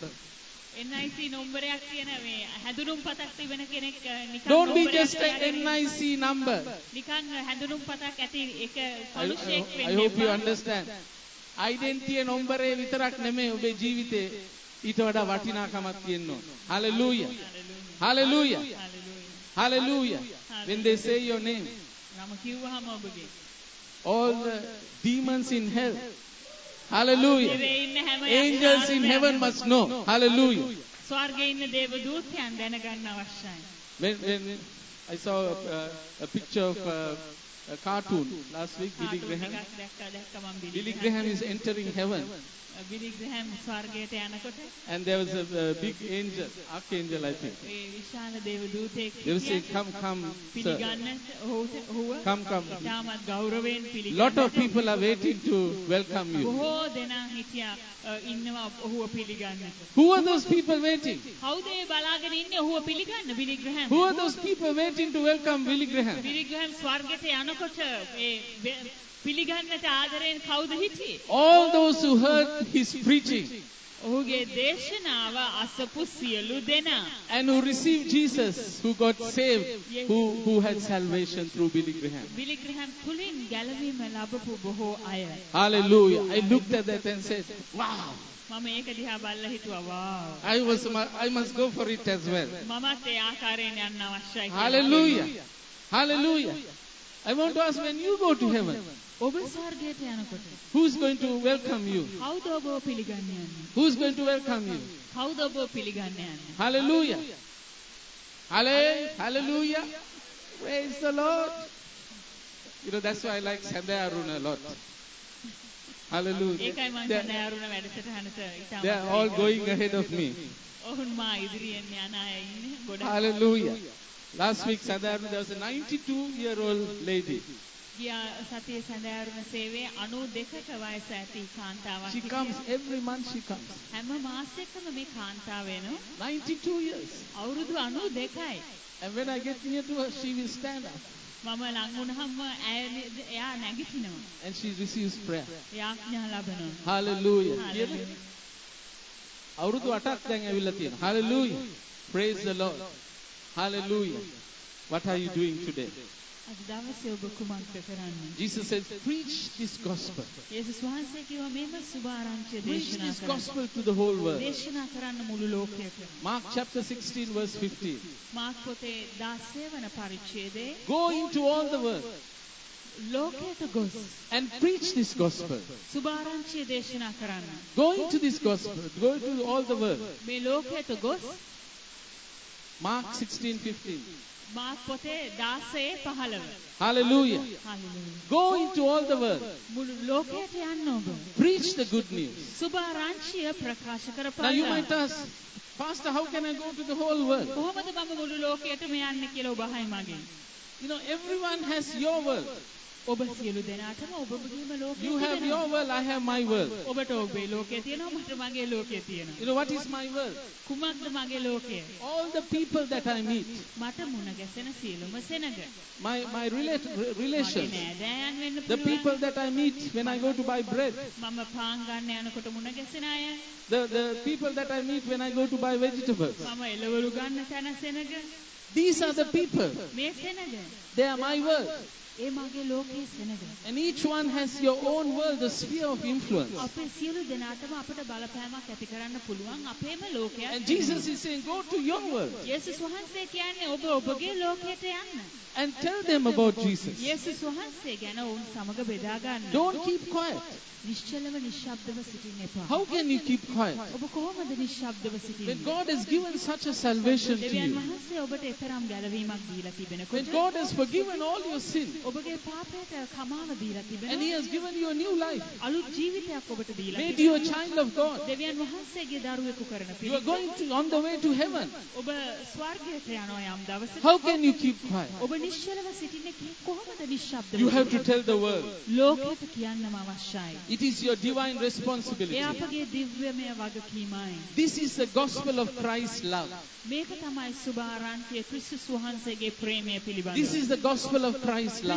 NIC නම්බරයක් තියෙන මේ හැඳුනුම් පතක් තිබෙන කෙනෙක් අ, නිකන් Don't be just a NIC number. නිකන් හැඳුනුම් පතක් ඇති එක I, මනුෂ්‍යෙක් I, I වෙන්න hope you understand. identity නොම්බරේ විතරක් නෙමෙයි ඔබේ ජීවිතේ ඊට වඩා වටිනාකමක්. Hallelujah. Hallelujah. Hallelujah. Hallelujah. When they say your name, නම කිව්වහම ඔබගේ all the demons in hell. Hallelujah. දෙවේ ඉන්න හැම Angels in heaven must know. Hallelujah. ස්වර්ගයේ ඉන්න දේව දූතයන් දැනගන්න අවශ්‍යයි. When, when I saw a, a picture of a, a cartoon last week, Billy cartoon Graham. එකක් දැක්කා දැක්ක මම Billy බිලි Graham is entering heaven, බිලි ග්‍රහම් ස්වර්ගයට යනකොට and there was a, a big angel, archangel, I think. ඒ විශාල දේව දූතයෙක් They will say, හිටියා. "Come, come, sir. පිළිගන්න ඔහුට ඔහුව Come, come." ඉතාමත් ගෞරවයෙන් පිළිගන්න. Lot of people are waiting to welcome you. බොහෝ දෙනා හිටියා අ, ඉන්නවා ඔහුව පිළිගන්නට. Who are those people waiting? කවුද ඒ බලාගෙන ඉන්නේ ඔහුව පිළිගන්න බිලි ග්‍රහම්? Who are those people waiting to welcome Billy Graham? බිලි ග්‍රහම් ස්වර්ගයට යනකොට ඒ වෙ- පිළිගන්නට ආදරයෙන් කවුද හිටියේ? All those who heard his preaching ඔහුගේ දේශනාව අසපු සියලු දෙනා and who received Jesus, who got saved, who, who had salvation through Billy Graham. බිලි ග්‍රහම් තුලින් ගැලවීම ලැබපු බොහෝ අය. Hallelujah. I looked at that and said, wow, මම ඒක දිහා බලලා හිතුවා wow. I, was, I must go for it as well. මමත් ඒ ආකාරයෙන් යන්න අවශ්‍යයි කියලා. Hallelujah. Hallelujah. I want to ask when you go to heaven, ඔබ ස්වර්ගයට යනකොට who's going to welcome you? කවුද ඔබව පිළිගන්න යන්නේ? Who's going to welcome you? කවුද ඔබව පිළිගන්න යන්නේ? Hallelujah. Halle- Hallelujah. Praise the Lord. You know, that's why I like Sandhya Aruna a lot. Hallelujah. ඒකයි මම They're, සඳහරුණ වැඩසටහනට ඉතාම they're all going ahead of me. ඔවුන් මා ඉදිරියෙන් යන අය ඉන්නේ ගොඩක් Hallelujah. Last week, Sandhya Aruna, there was a 92 year old lady. ගියා සතියේ සඳහරුණ සේවයේ 92ක වයස ඇති කාන්තාවක් She හිටියා. comes every month, she comes. හැම මාසෙකම මේ කාන්තාව වෙනවා 92 years. අවුරුදු 92යි And when I get near to her, she will stand up මම ලං වුණාම ඇය- එයා නැගිටිනවා and she receives prayer. යාඥා ලබනවා Hallelujah. Hallelujah. අවුරුදු 8ක් දැන් ඇවිල්ලා තියෙනවා. Hallelujah. Praise the Lord. Hallelujah. What are you doing today? අද දවසේ ඔබ කුමක්ද කරන්නේ Jesus said, preach this gospel. යේසුස් වහන්සේ කිව්වා මේම සුභාරංචිය Preach දේශනා this කරන්න gospel to the whole world. දේශනා කරන්න මුළු ලෝකයටම Mark chapter 16 verse 15. මාක් පොතේ 16 වන පරිච්ඡේදයේ Go into all the world ලෝකයට ගොස් and preach this gospel. සුභාරංචිය දේශනා කරන්න Go into this gospel. Go to all the world. මේ ලෝකයට ගොස් Mark 16 15. මාක් පොතේ 16 15 Hallelujah. හල්ලුයා Go into all the world. මුළු ලෝකයට යන්න ඔබ Preach the good news. සුභාරංචිය ප්‍රකාශ Now you කරපාන්න might ask, Pastor, how can I go to the whole world? කොහොමද මම මුළු ලෝකයටම යන්නේ කියලා ඔබ අහයි මගෙන් You know, everyone has your world. ඔබ සියලු දෙනාටම ඔබගේම ලෝකය You have your world, I have my world. ඔබට ඔබේ ලෝකය තියෙනවා මට මගේ ලෝකය තියෙනවා. You know, what is my world? කුමක්ද මගේ ලෝකය? All the people that I meet, මට මුණ ගැසෙන සියලුම සෙනග my, my relate, relations, the people that I meet when I go to buy bread, මම පාන් ගන්න යනකොට මුණ ගැසෙන අය. The, the people that I meet when I go to buy vegetables. මම එළවලු ගන්න තැන සෙනග These are the people. මේ සෙනග They are my world. And each one has your own world, the sphere of influence. And Jesus is saying, go to your world. And tell them about Jesus. Don't keep quiet. How can you keep quiet? When God has given such a salvation to you, when God has forgiven all your sins, ඔබගේ පාපයට කමාව දීලා and He තිබෙනවා. has given you a new life, අලුත් ජීවිතයක් ඔබට දීලා made you a තිබෙනවා. child of God, දෙවියන් වහන්සේගේ දරුවෙකු කරන you are පිළිවෙල. going to on the way to heaven. ඔබ ස්වර්ගයට යනවා යම් දවසක. How can you keep quiet? ඔබ නිශ්චලව සිටින්නේ කි- කොහොමද නිශ්ශබ්දව? You have to සිටින්නේ? tell the world. ලෝකයට කියන්නම අවශ්‍යයි. It is your divine A responsibility. අපගේ දිව්‍යමය වගකීමයි. This is the gospel of Christ's love. මේක තමයි සුභාරාන්තිය ක්‍රිස්තුස් වහන්සේගේ ප්‍රේමය පිළිබඳ. This is the gospel of Christ's love.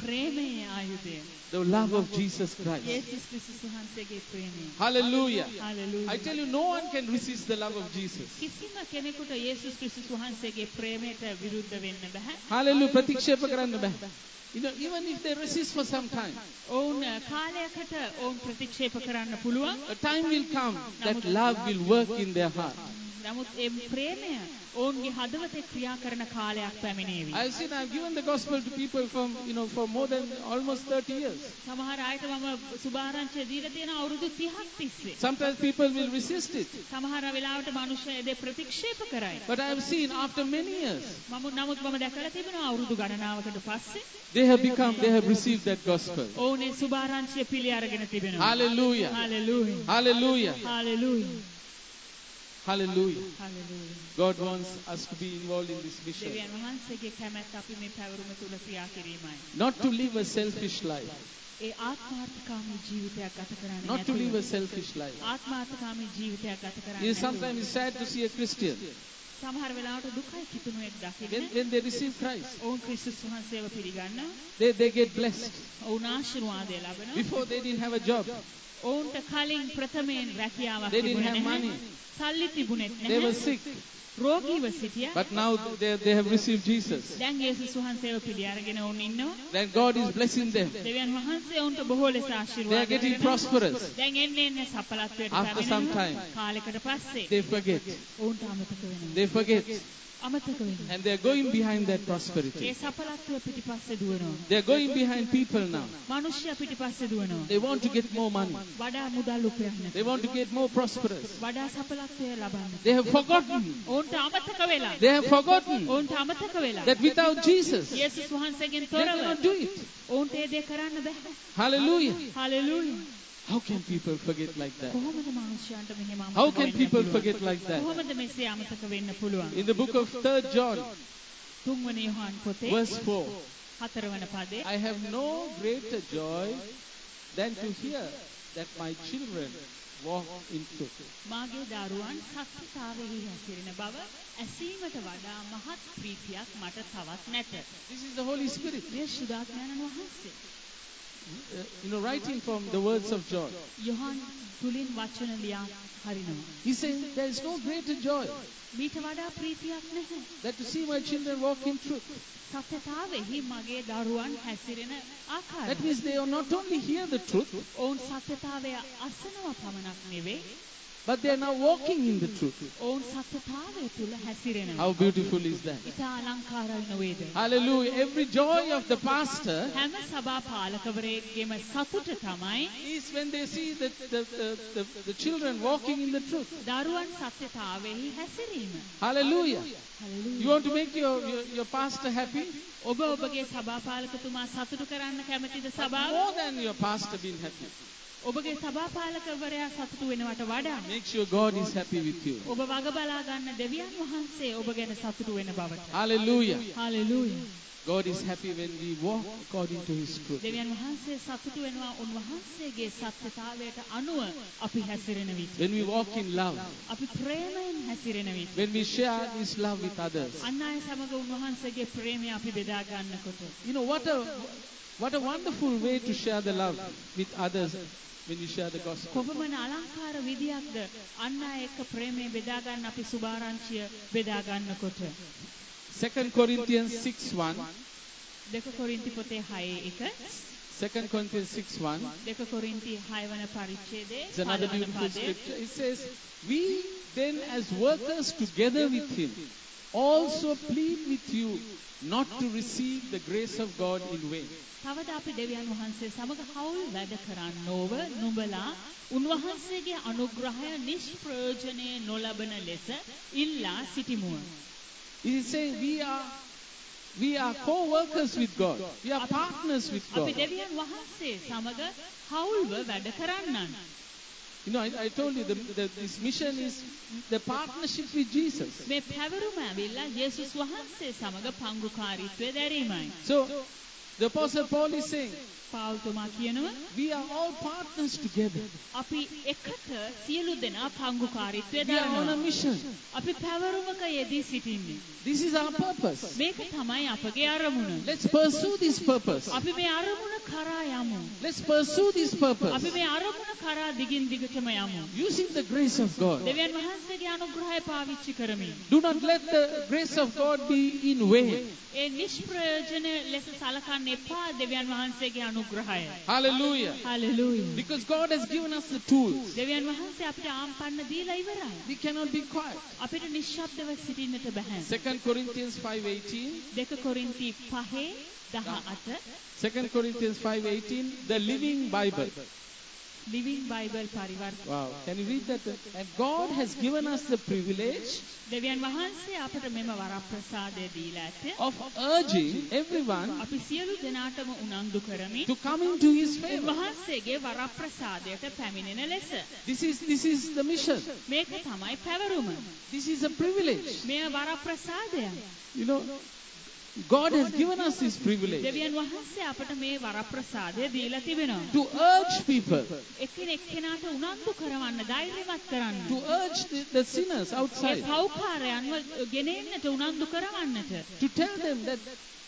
ප්‍රේමයේ ආයුධය. The love of Jesus Christ. යේසුස් ක්‍රිස්තුස් වහන්සේගේ ප්‍රේමය. Hallelujah. Hallelujah. I tell you, no one can resist the love of Jesus. කිසිම කෙනෙකුට යේසුස් ක්‍රිස්තුස් වහන්සේගේ ප්‍රේමයට විරුද්ධ වෙන්න බෑ. Hallelujah. ප්‍රතික්ෂේප කරන්න බෑ. You know, even if they resist for some time, ඔවුන් කාලයකට ඔවුන් ප්‍රතික්ෂේප කරන්න පුළුවන්. a time will come that love will work in their heart. නමුත් ඒ ප්‍රේමය ඔවුන්ගේ හදවතේ ක්‍රියා කරන කාලයක් පැමිණේවි. I've seen, I've given the gospel to people from, you know, for more than almost 30 years. සමහර අයට මම සුභාරංචිය දීලා තියෙන අවුරුදු 30ක් තිස්සේ. Sometimes people will resist it. සමහර වෙලාවට මිනිස්සු ඒ දේ ප්‍රතික්ෂේප කරයි. But I've seen after many years, මම නමුත් මම දැකලා තිබෙනවා අවුරුදු ගණනාවකට පස්සේ they have become, they have received that gospel. ඔවුන් ඒ සුභාරංචිය පිළි අරගෙන තිබෙනවා. Hallelujah. Hallelujah. Hallelujah. Hallelujah. Hallelujah. Hallelujah. God wants us to be involved in this mission. Not to live a selfish life. ඒ ආත්මාර්ථකාමී ජීවිතයක් ගත කරන්නේ Not to live a selfish life. ආත්මාර්ථකාමී ජීවිතයක් ගත කරන්නේ is sometimes it's sad to see a Christian සමහර වෙලාවට දුකයි කිතුණු එක් දකින්න. When, when they receive Christ, ඔවුන් ක්‍රිස්තුස් වහන්සේව පිළිගන්නවා. they, they get blessed. ඔවුන් ආශිර්වාදය ලබනවා. Before they didn't have a job. ඔවුන්ට කලින් ප්‍රථමයෙන් රැකියාවක් තිබුණේ නැහැ. සල්ලි තිබුණෙත් They were නැහැ. sick. රෝගීව සිටියා. But now they, they have received Jesus. දැන් යේසුස් වහන්සේව පිළි අරගෙන ඔවුන් ඉන්නවා. Then God is blessing them. දෙවියන් වහන්සේ ඔවුන්ට බොහෝ ලෙස They are ආශිර්වාද getting prosperous. දැන් එන්න එන්න සඵලත්වයට After some පැමිණෙනවා. time. කාලයකට පස්සේ They forget. ඔවුන්ට අමතක වෙනවා. They forget. අමතක වෙනවා. And they are going behind that A prosperity. සඵලත්වය පිටිපස්සේ දුවනවා. They are going behind people now. මිනිස්සු පිටිපස්සේ දුවනවා. They want to get more money. වඩා මුදල් උපයන්න. They want to get more prosperous. වඩා සඵලත්වය ලබන්න. They have forgotten. ඔවුන්ට අමතක වෙලා. They have forgotten ඔවුන්ට අමතක වෙලා. that without Jesus, they යේසුස් වහන්සේගෙන් තොරව cannot do it. ඔවුන්ට ඒ දේ කරන්න බෑ. Hallelujah. Hallelujah. How can people forget like that? කොහොමද මිනිස්යන්ට මෙහෙම අමතක How can වෙන්න people පුළුවන්? forget like that? කොහොමද මෙසේ අමතක වෙන්න පුළුවන්? In the book of 3rd John, තුන්වන යොහන් පොතේ verse 4, හතරවන පදේ I have no greater joy than to hear that my children walk in truth. මාගේ දරුවන් සත්‍යතාවෙහි හැසිරෙන බව ඇසීමට වඩා මහත් ප්‍රීතියක් මට තවත් නැත. This is the Holy Spirit, you know, writing from the words of John. Yohan තුලින් වචන ලියා හරිනවා. He's saying there is no greater joy මීට වඩා ප්‍රීතියක් නැහැ. than to see my children walk in truth. සත්‍යතාවෙහි මගේ දරුවන් හැසිරෙන ආකාරය. That means they will not only hear the truth, ඔවුන් සත්‍යතාවය අසනවා පමණක් නෙවෙයි but they are now walking in the truth. ඔවුන් සත්‍යතාවය තුල හැසිරෙනවා. How beautiful is that? ඉතා අලංකාරයි නොවේද? Hallelujah. Every joy of the pastor හැම සභා පාලකවරයෙක්ගේම සතුට තමයි is when they see the, the, the, the, the children walking in the truth. දරුවන් සත්‍යතාවෙහි හැසිරීම. Hallelujah. Hallelujah. You want to make your, your, your pastor happy? ඔබ ඔබගේ සභාපාලකතුමා සතුටු කරන්න කැමතිද සභාව? More than your pastor being happy. ඔබගේ සභාපාලකවරයා සතුටු වෙනවට වඩා Make sure God is happy with you. ඔබ වග බලා ගන්න දෙවියන් වහන්සේ ඔබ ගැන සතුටු වෙන බවට. Hallelujah. Hallelujah. God is happy when we walk according to His truth. දෙවියන් වහන්සේ සතුටු වෙනවා උන්වහන්සේගේ සත්‍යතාවයට අනුව අපි හැසිරෙන විට. When we walk in love, අපි ප්‍රේමයෙන් හැසිරෙන විට. when we share this love with others. අන් අය සමග උන්වහන්සේගේ ප්‍රේමය අපි බෙදා ගන්නකොට. You know, what a, what a wonderful way to share the love with others when you share the gospel. කොපමණ අලංකාර විදියක්ද අන් අය එක්ක ප්‍රේමය බෙදා ගන්න අපි සුභාරංචිය බෙදා ගන්නකොට. 2 Corinthians 6 1. දෙක කොරින්ති පොතේ 6 1 2 Corinthians 6 1. දෙක කොරින්ති 6 වන පරිච්ඡේදයේ It's another පළවන beautiful පදයේ scripture. It says, We then, as workers together with Him, Also plead with you not to receive the grace of God in vain. තවද අපි දෙවියන් වහන්සේ සමග හවුල් වැඩ කරන්නෝව නුඹලා උන්වහන්සේගේ අනුග්‍රහය නිෂ්ප්‍රයෝජනය නොලබන ලෙස ඉල්ලා සිටිමුව. He is saying, We are. We are co-workers with God. We are partners with අපි God. දෙවියන් වහන්සේ සමග හවුල්ව වැඩ කරන්නන්. You know, I, I told you the, the, this mission is the partnership with Jesus. මේ පැවරුම ඇවිල්ලා යේසුස් වහන්සේ සමග පංගුකාරීත්වය දැරීමයි. So, the Apostle Paul is saying, පාවුල්තුමා කියනවා we are all partners together. අපි එකට සියලු දෙනා පංගුකාරීත්වය We are on a දරනවා. mission. අපි පැවරුමක යෙදී සිටින්නේ. This is our purpose. මේක තමයි අපගේ අරමුණ. Let's pursue this purpose. අපි මේ අරමුණ කරා යමු. Let's pursue this අපි purpose මේ අරමුණ කරා දිගින් දිගටම යමු. using the grace of God. දෙවියන් වහන්සේගේ අනුග්‍රහය පාවිච්චි කරමින්. Do not let the grace of God be in vain. ඒ නිෂ්ප්‍රයෝජන ලෙස සලකන්න එපා දෙවියන් වහන්සේගේ අනුග්‍රහය. Hallelujah. Hallelujah. Because God has given us the tools. දෙවියන් වහන්සේ අපිට ආම්පන්න දීලා ඉවරයි. We cannot be quiet. අපිට නිශ්ශබ්දව සිටින්නට බෑ. 2 Corinthians 5:18. දෙක කොරින්ති 5 18 2 Corinthians 5:18, the Living Bible. Living Bible පරිවර්තන. Wow. Can you read that? And God has given us the privilege දෙවියන් වහන්සේ අපට මෙම වරප්‍රසාදය දීලා ඇත. of urging everyone අපි සියලු දෙනාටම උනන්දු කරමින් to come into His favor. උන්වහන්සේගේ වරප්‍රසාදයට පැමිණෙන ලෙස. This is this is the mission. මේක තමයි පැවරුම. This is a privilege. මෙය වරප්‍රසාදයක්. You know, God has given us this privilege දෙවියන් වහන්සේ අපට මේ වරප්‍රසාදය දීලා තිබෙනවා. to urge people, එක්කෙනෙක් කෙනාට උනන්දු කරවන්න, ධෛර්යවත් කරන්න. to urge the, the sinners outside, පෞකාරයන්ව ගෙන එන්නට උනන්දු කරවන්නට. to tell them that,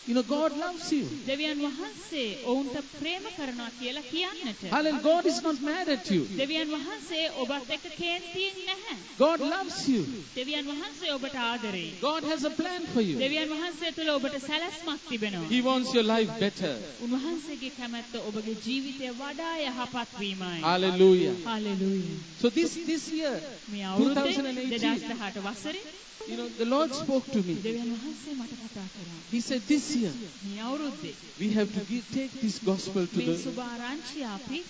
you know, God loves you. දෙවියන් වහන්සේ ඔවුන්ට ප්‍රේම කරනවා කියලා කියන්නට. Hallelujah. God is not mad at you. දෙවියන් වහන්සේ ඔබත් එක්ක කේන්තියෙන් නැහැ. God loves you. දෙවියන් වහන්සේ ඔබට ආදරෙයි. God has a plan for you. දෙවියන් වහන්සේ තුළ ඔබට සැලැස්මක් තිබෙනවා. He wants your life better. උන්වහන්සේගේ කැමැත්ත ඔබගේ ජීවිතය වඩා යහපත් වීමයි. Hallelujah. Hallelujah. So this, this year, මේ අවුරුද්දේ 2018. 2018 වසරේ you know, the Lord spoke to me. දෙවියන් වහන්සේ මට කතා කරා. He said, this year, මේ අවුරුද්දේ we have to give, take this gospel to මේ the, සුභ ආරංචිය අපි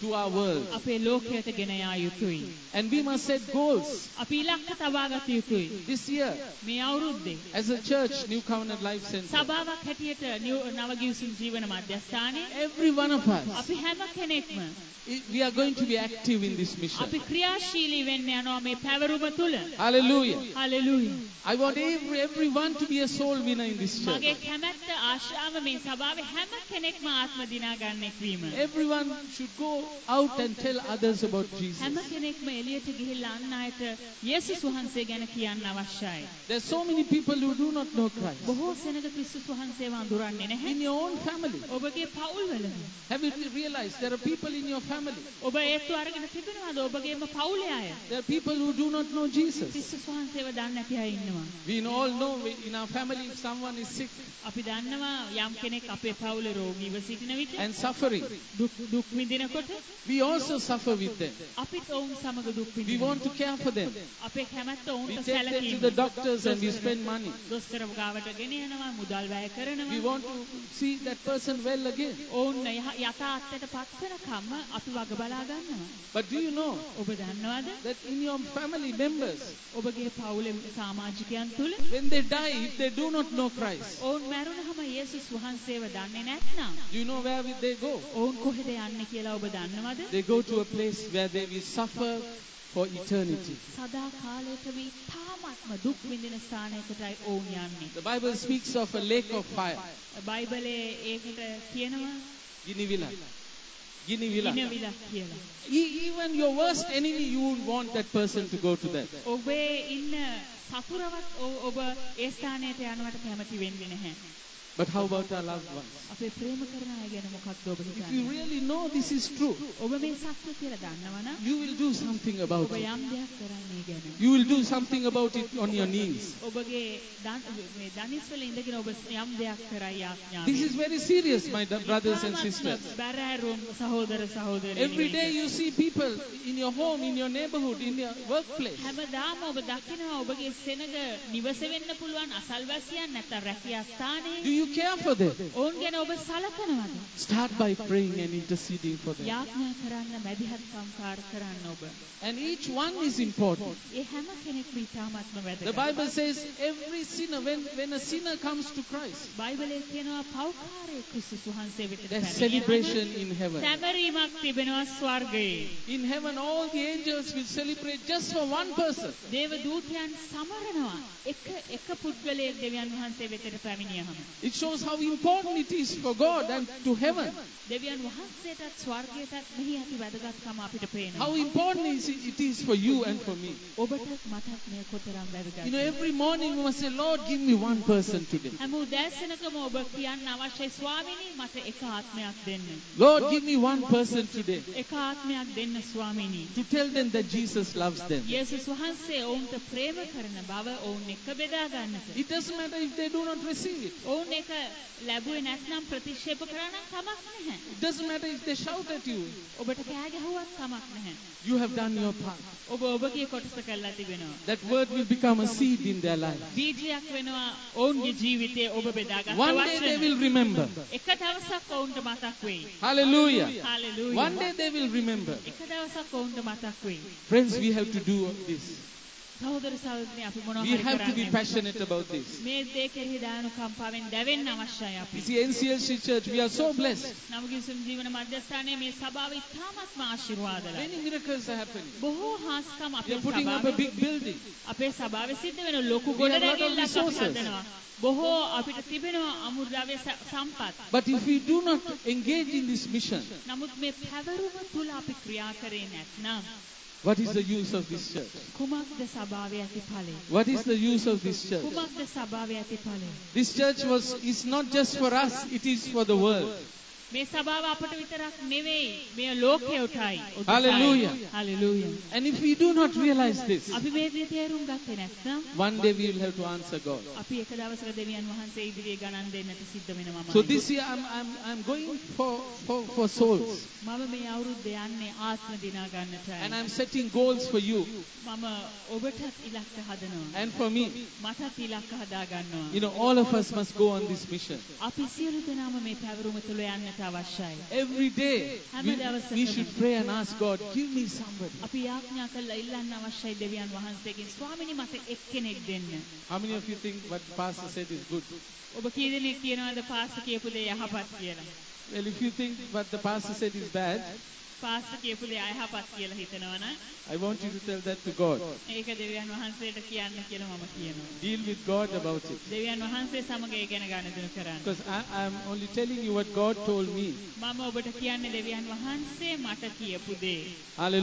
to our world. අපේ ලෝකයට ගෙන යා යුතුයි. And we must set goals. අපි ඉලක්ක තබා ගත යුතුයි. This year, මේ අවුරුද්දේ as a church, New Covenant Life Center, සභාවක් හැටියට නිව්- නවගිවිසුම් ජීවන මධ්‍යස්ථානයේ every one of us, අපි හැම කෙනෙක්ම i- we are going to be active in this mission. අපි ක්‍රියාශීලී වෙන්න යනවා මේ පැවරුම තුල. Hallelujah. Hallelujah. I want every, everyone to be a soul winner in this මගේ church. කැමැත්ත ආශාව මේ සභාවේ හැම කෙනෙක්ම ආත්ම දිනා ගන්නෙක් වීම. Everyone should go out and tell others about හැම Jesus. කෙනෙක්ම එළියට ගිහිල්ලා අන් අයට යේසුස් වහන්සේ ගැන කියන්න අවශ්‍යයි. There's so many people who do not know Christ. බොහෝ සෙනග ක්‍රිස්තුස් වහන්සේව අඳුරන්නේ නැහැ. In your own family. ඔබගේ පවුල්වලම. Have you realized there are people in your family? ඔබ ඒත්තු අරගෙන තිබෙනවද ඔබගේම පවුලේ අය? There are people who do not know Jesus. ක්‍රිස්තුස් වහන්සේව දන්නේ නැති අය ඉන්නවා. We all know in our family if someone is sick අපි දන්නවා යම් කෙනෙක් අපේ පවුලේ රෝගීව සිටින විට and suffering, දුක් දුක් විඳිනකොට we also suffer with them. අපිත් ඔවුන් සමග දුක් We විඳිනවා. want to care for them. අපේ කැමැත්ත We ඔවුන්ට take them to සැලකීම. the doctors and we spend money. දොස්තර ගාවට ගෙන යනවා මුදල් වැය We කරනවා. want to see that person well again. ඔවුන් යහ- යථාර්ථයට පත් වෙනකම්ම අපි වග බලා ගන්නවා. But do you know ඔබ දන්නවද? that in your family members, ඔබගේ පවුලේ සමාජිකයන් තුල when they die, if they do not know Christ, ඔවුන් මැරුණහම යේසුස් වහන්සේව දන්නේ නැත්නම් do you know where they go? ඔවුන් කොහෙද යන්නේ කියලා ඔබ දන්නවද? They go to a place where they will suffer for eternity. සදා කාලයක වී තාමත්ම දුක් විඳින ස්ථානයකටයි ඔවුන් යන්නේ. The Bible speaks of a lake of fire, බයිබලයේ ඒකට කියනවා Ginivila. Ginivila. ඉනවිලක් කියලා. E- Even your worst enemy, you would want that person to go to that. ඔබේ ඉන්න සතුරවත් ඔ- ඔබ ඒ ස්ථානයට යනවට කැමති වෙන්නේ නැහැ. But how about our loved ones? අපේ ප්‍රේම කරන අය ගැන මොකක්ද ඔබ If you හිතන්නේ? really know this is true, ඔබ මේ සත්‍ය කියලා දන්නවනම් you will do something about ඔබ it. යම් දෙයක් කරන්නේ ගැන. You will do something about it on your knees. ඔබගේ දන්- මේ දනිස් වල ඉඳගෙන ඔබ යම් දෙයක් කරයි This is ආඥාවෙන්. very serious, my da- brothers and sisters. බැරෑරුම් සහෝදර සහෝදරයනි. Every day you see people in your home, in your neighborhood, in your workplace. හැමදාම ඔබ දකිනවා ඔබගේ සෙනග නිවස වෙන්න පුළුවන් අසල්වැසියන් නැත්නම් රැකියා Do ස්ථානයේ you care for them? ඔවුන් ගැන ඔබ සලකනවද? Start by praying and interceding for them. යාඥා කරන්න මැදිහත් සම්කාර කරන්න ඔබ. And each one is important. ඒ හැම කෙනෙක්ම ඉතාමත්ම The වැදගත්. Bible says every sinner, when, when a sinner comes to Christ, බයිබලයේ කියනවා පෞකාරයේ ක්‍රිස්තුස් වහන්සේ වෙත there's celebration in heaven. සැමරීමක් තිබෙනවා ස්වර්ගයේ. In heaven, all the angels will celebrate just for one person. දේව දූතයන් සමරනවා. එක එක පුද්ගලයෙක් දෙවියන් වහන්සේ වෙතට පැමිණියහම. It shows how important it is for God and to heaven. දෙවියන් වහන්සේටත් ස්වර්ගයටත් මෙහි ඇති වැදගත්කම අපිට පේනවා. How important is it, it is for you and for me. ඔබටත් මටත් මේ කොතරම් You know, වැදගත්ද? every morning we must say, Lord, give me one person today. හැම උදෑසනකම ඔබ කියන්න අවශ්‍යයි ස්වාමීනි මට එක ආත්මයක් දෙන්න. Lord, give me one person today එක ආත්මයක් දෙන්න ස්වාමීනි. to tell them that Jesus loves them. යේසුස් වහන්සේ ඔවුන්ට ප්‍රේම කරන බව ඔවුන් එක්ක බෙදා ගන්නට. It doesn't matter if they do not receive it. ඔවුන් එක ලැබුවේ නැත්නම් ප්‍රතික්ෂේප කරා නම් කමක් නැහැ. It doesn't matter if they shout at you. ඔබට කෑ ගැහුවත් කමක් නැහැ. You have done your part. ඔබ ඔබගේ කොටස කරලා තිබෙනවා. That word will become a seed in their life. බීජයක් වෙනවා ඔවුන්ගේ ජීවිතයේ ඔබ බෙදාගත්ත One day they වචන. will remember. එක දවසක් ඔවුන්ට මතක් වෙයි. Hallelujah. Hallelujah. One day they will remember. එක දවසක් ඔවුන්ට මතක් වෙයි. Friends, we have to do this. සහෝදර සහෝදරනි අපි මොනවා We හරි have to be කරන්නේ passionate about this. මේ දේ කෙරෙහි දයානුකම්පාවෙන් දැවෙන්න අවශ්‍යයි අපි. See, NCLC Church, we are so blessed. නමුගිසුම් ජීවන මධ්‍යස්ථානයේ මේ සභාව ඉතාමත්ම ආශිර්වාදයි. Many miracles are happening. බොහෝ හාස්කම් We අපේ are putting up a සභාවේ big building. අපේ සභාවේ සිද්ධ වෙන ලොකු We ගොඩනැගිල්ලක් අපි. හදනවා. බොහෝ අපිට තිබෙනවා අමුද්‍රව්‍ය සම්පත්. But if we do not engage in this mission, නමුත් මේ පැවරුම තුල අපි ක්‍රියා කරේ නැත්නම් What is the use of this church? What is the use of this church? This church was is not just for us, it is for the world. මේ සභාව අපට විතරක් නෙවෙයි මේ ලෝකයටයි. Hallelujah. Hallelujah. And if we do not realize this, අපි මේ දේ තේරුම් ගත්තේ නැත්නම් one day we will have to answer God. අපි එක දවසක දෙවියන් වහන්සේ ඉදිරියේ ගණන් දෙන්නට සිද්ධ වෙනවා මම. So this year I'm, I'm, I'm going for, for, for souls. මම මේ අවුරුද්ද යන්නේ ආත්ම දිනා ගන්නටයි. And I'm setting goals for you මම ඔබටත් ඉලක්ක හදනවා. and for me. මටත් ඉලක්ක හදා ගන්නවා. You know, all of us must go on this mission. අපි සියලු දෙනාම මේ පැවරුම තුළ යන්නට අවශ්‍යයි. Every day, we, we should pray and ask God, give me somebody. How many of you think what the Pastor said is good? Well, if you think what the pastor said is bad, pastor කියපු දේ අයහපත් කියලා හිතනවනම් I want you to tell that to God. ඒක දෙවියන් වහන්සේට කියන්න කියලා මම කියනවා. Deal with God about it. දෙවියන් වහන්සේ සමග ඒ ගැන ගනුදෙනු කරන්න. Because I, I'm only telling you what God told me. මම ඔබට කියන්නේ දෙවියන් වහන්සේ මට කියපු දේ. Hallelujah.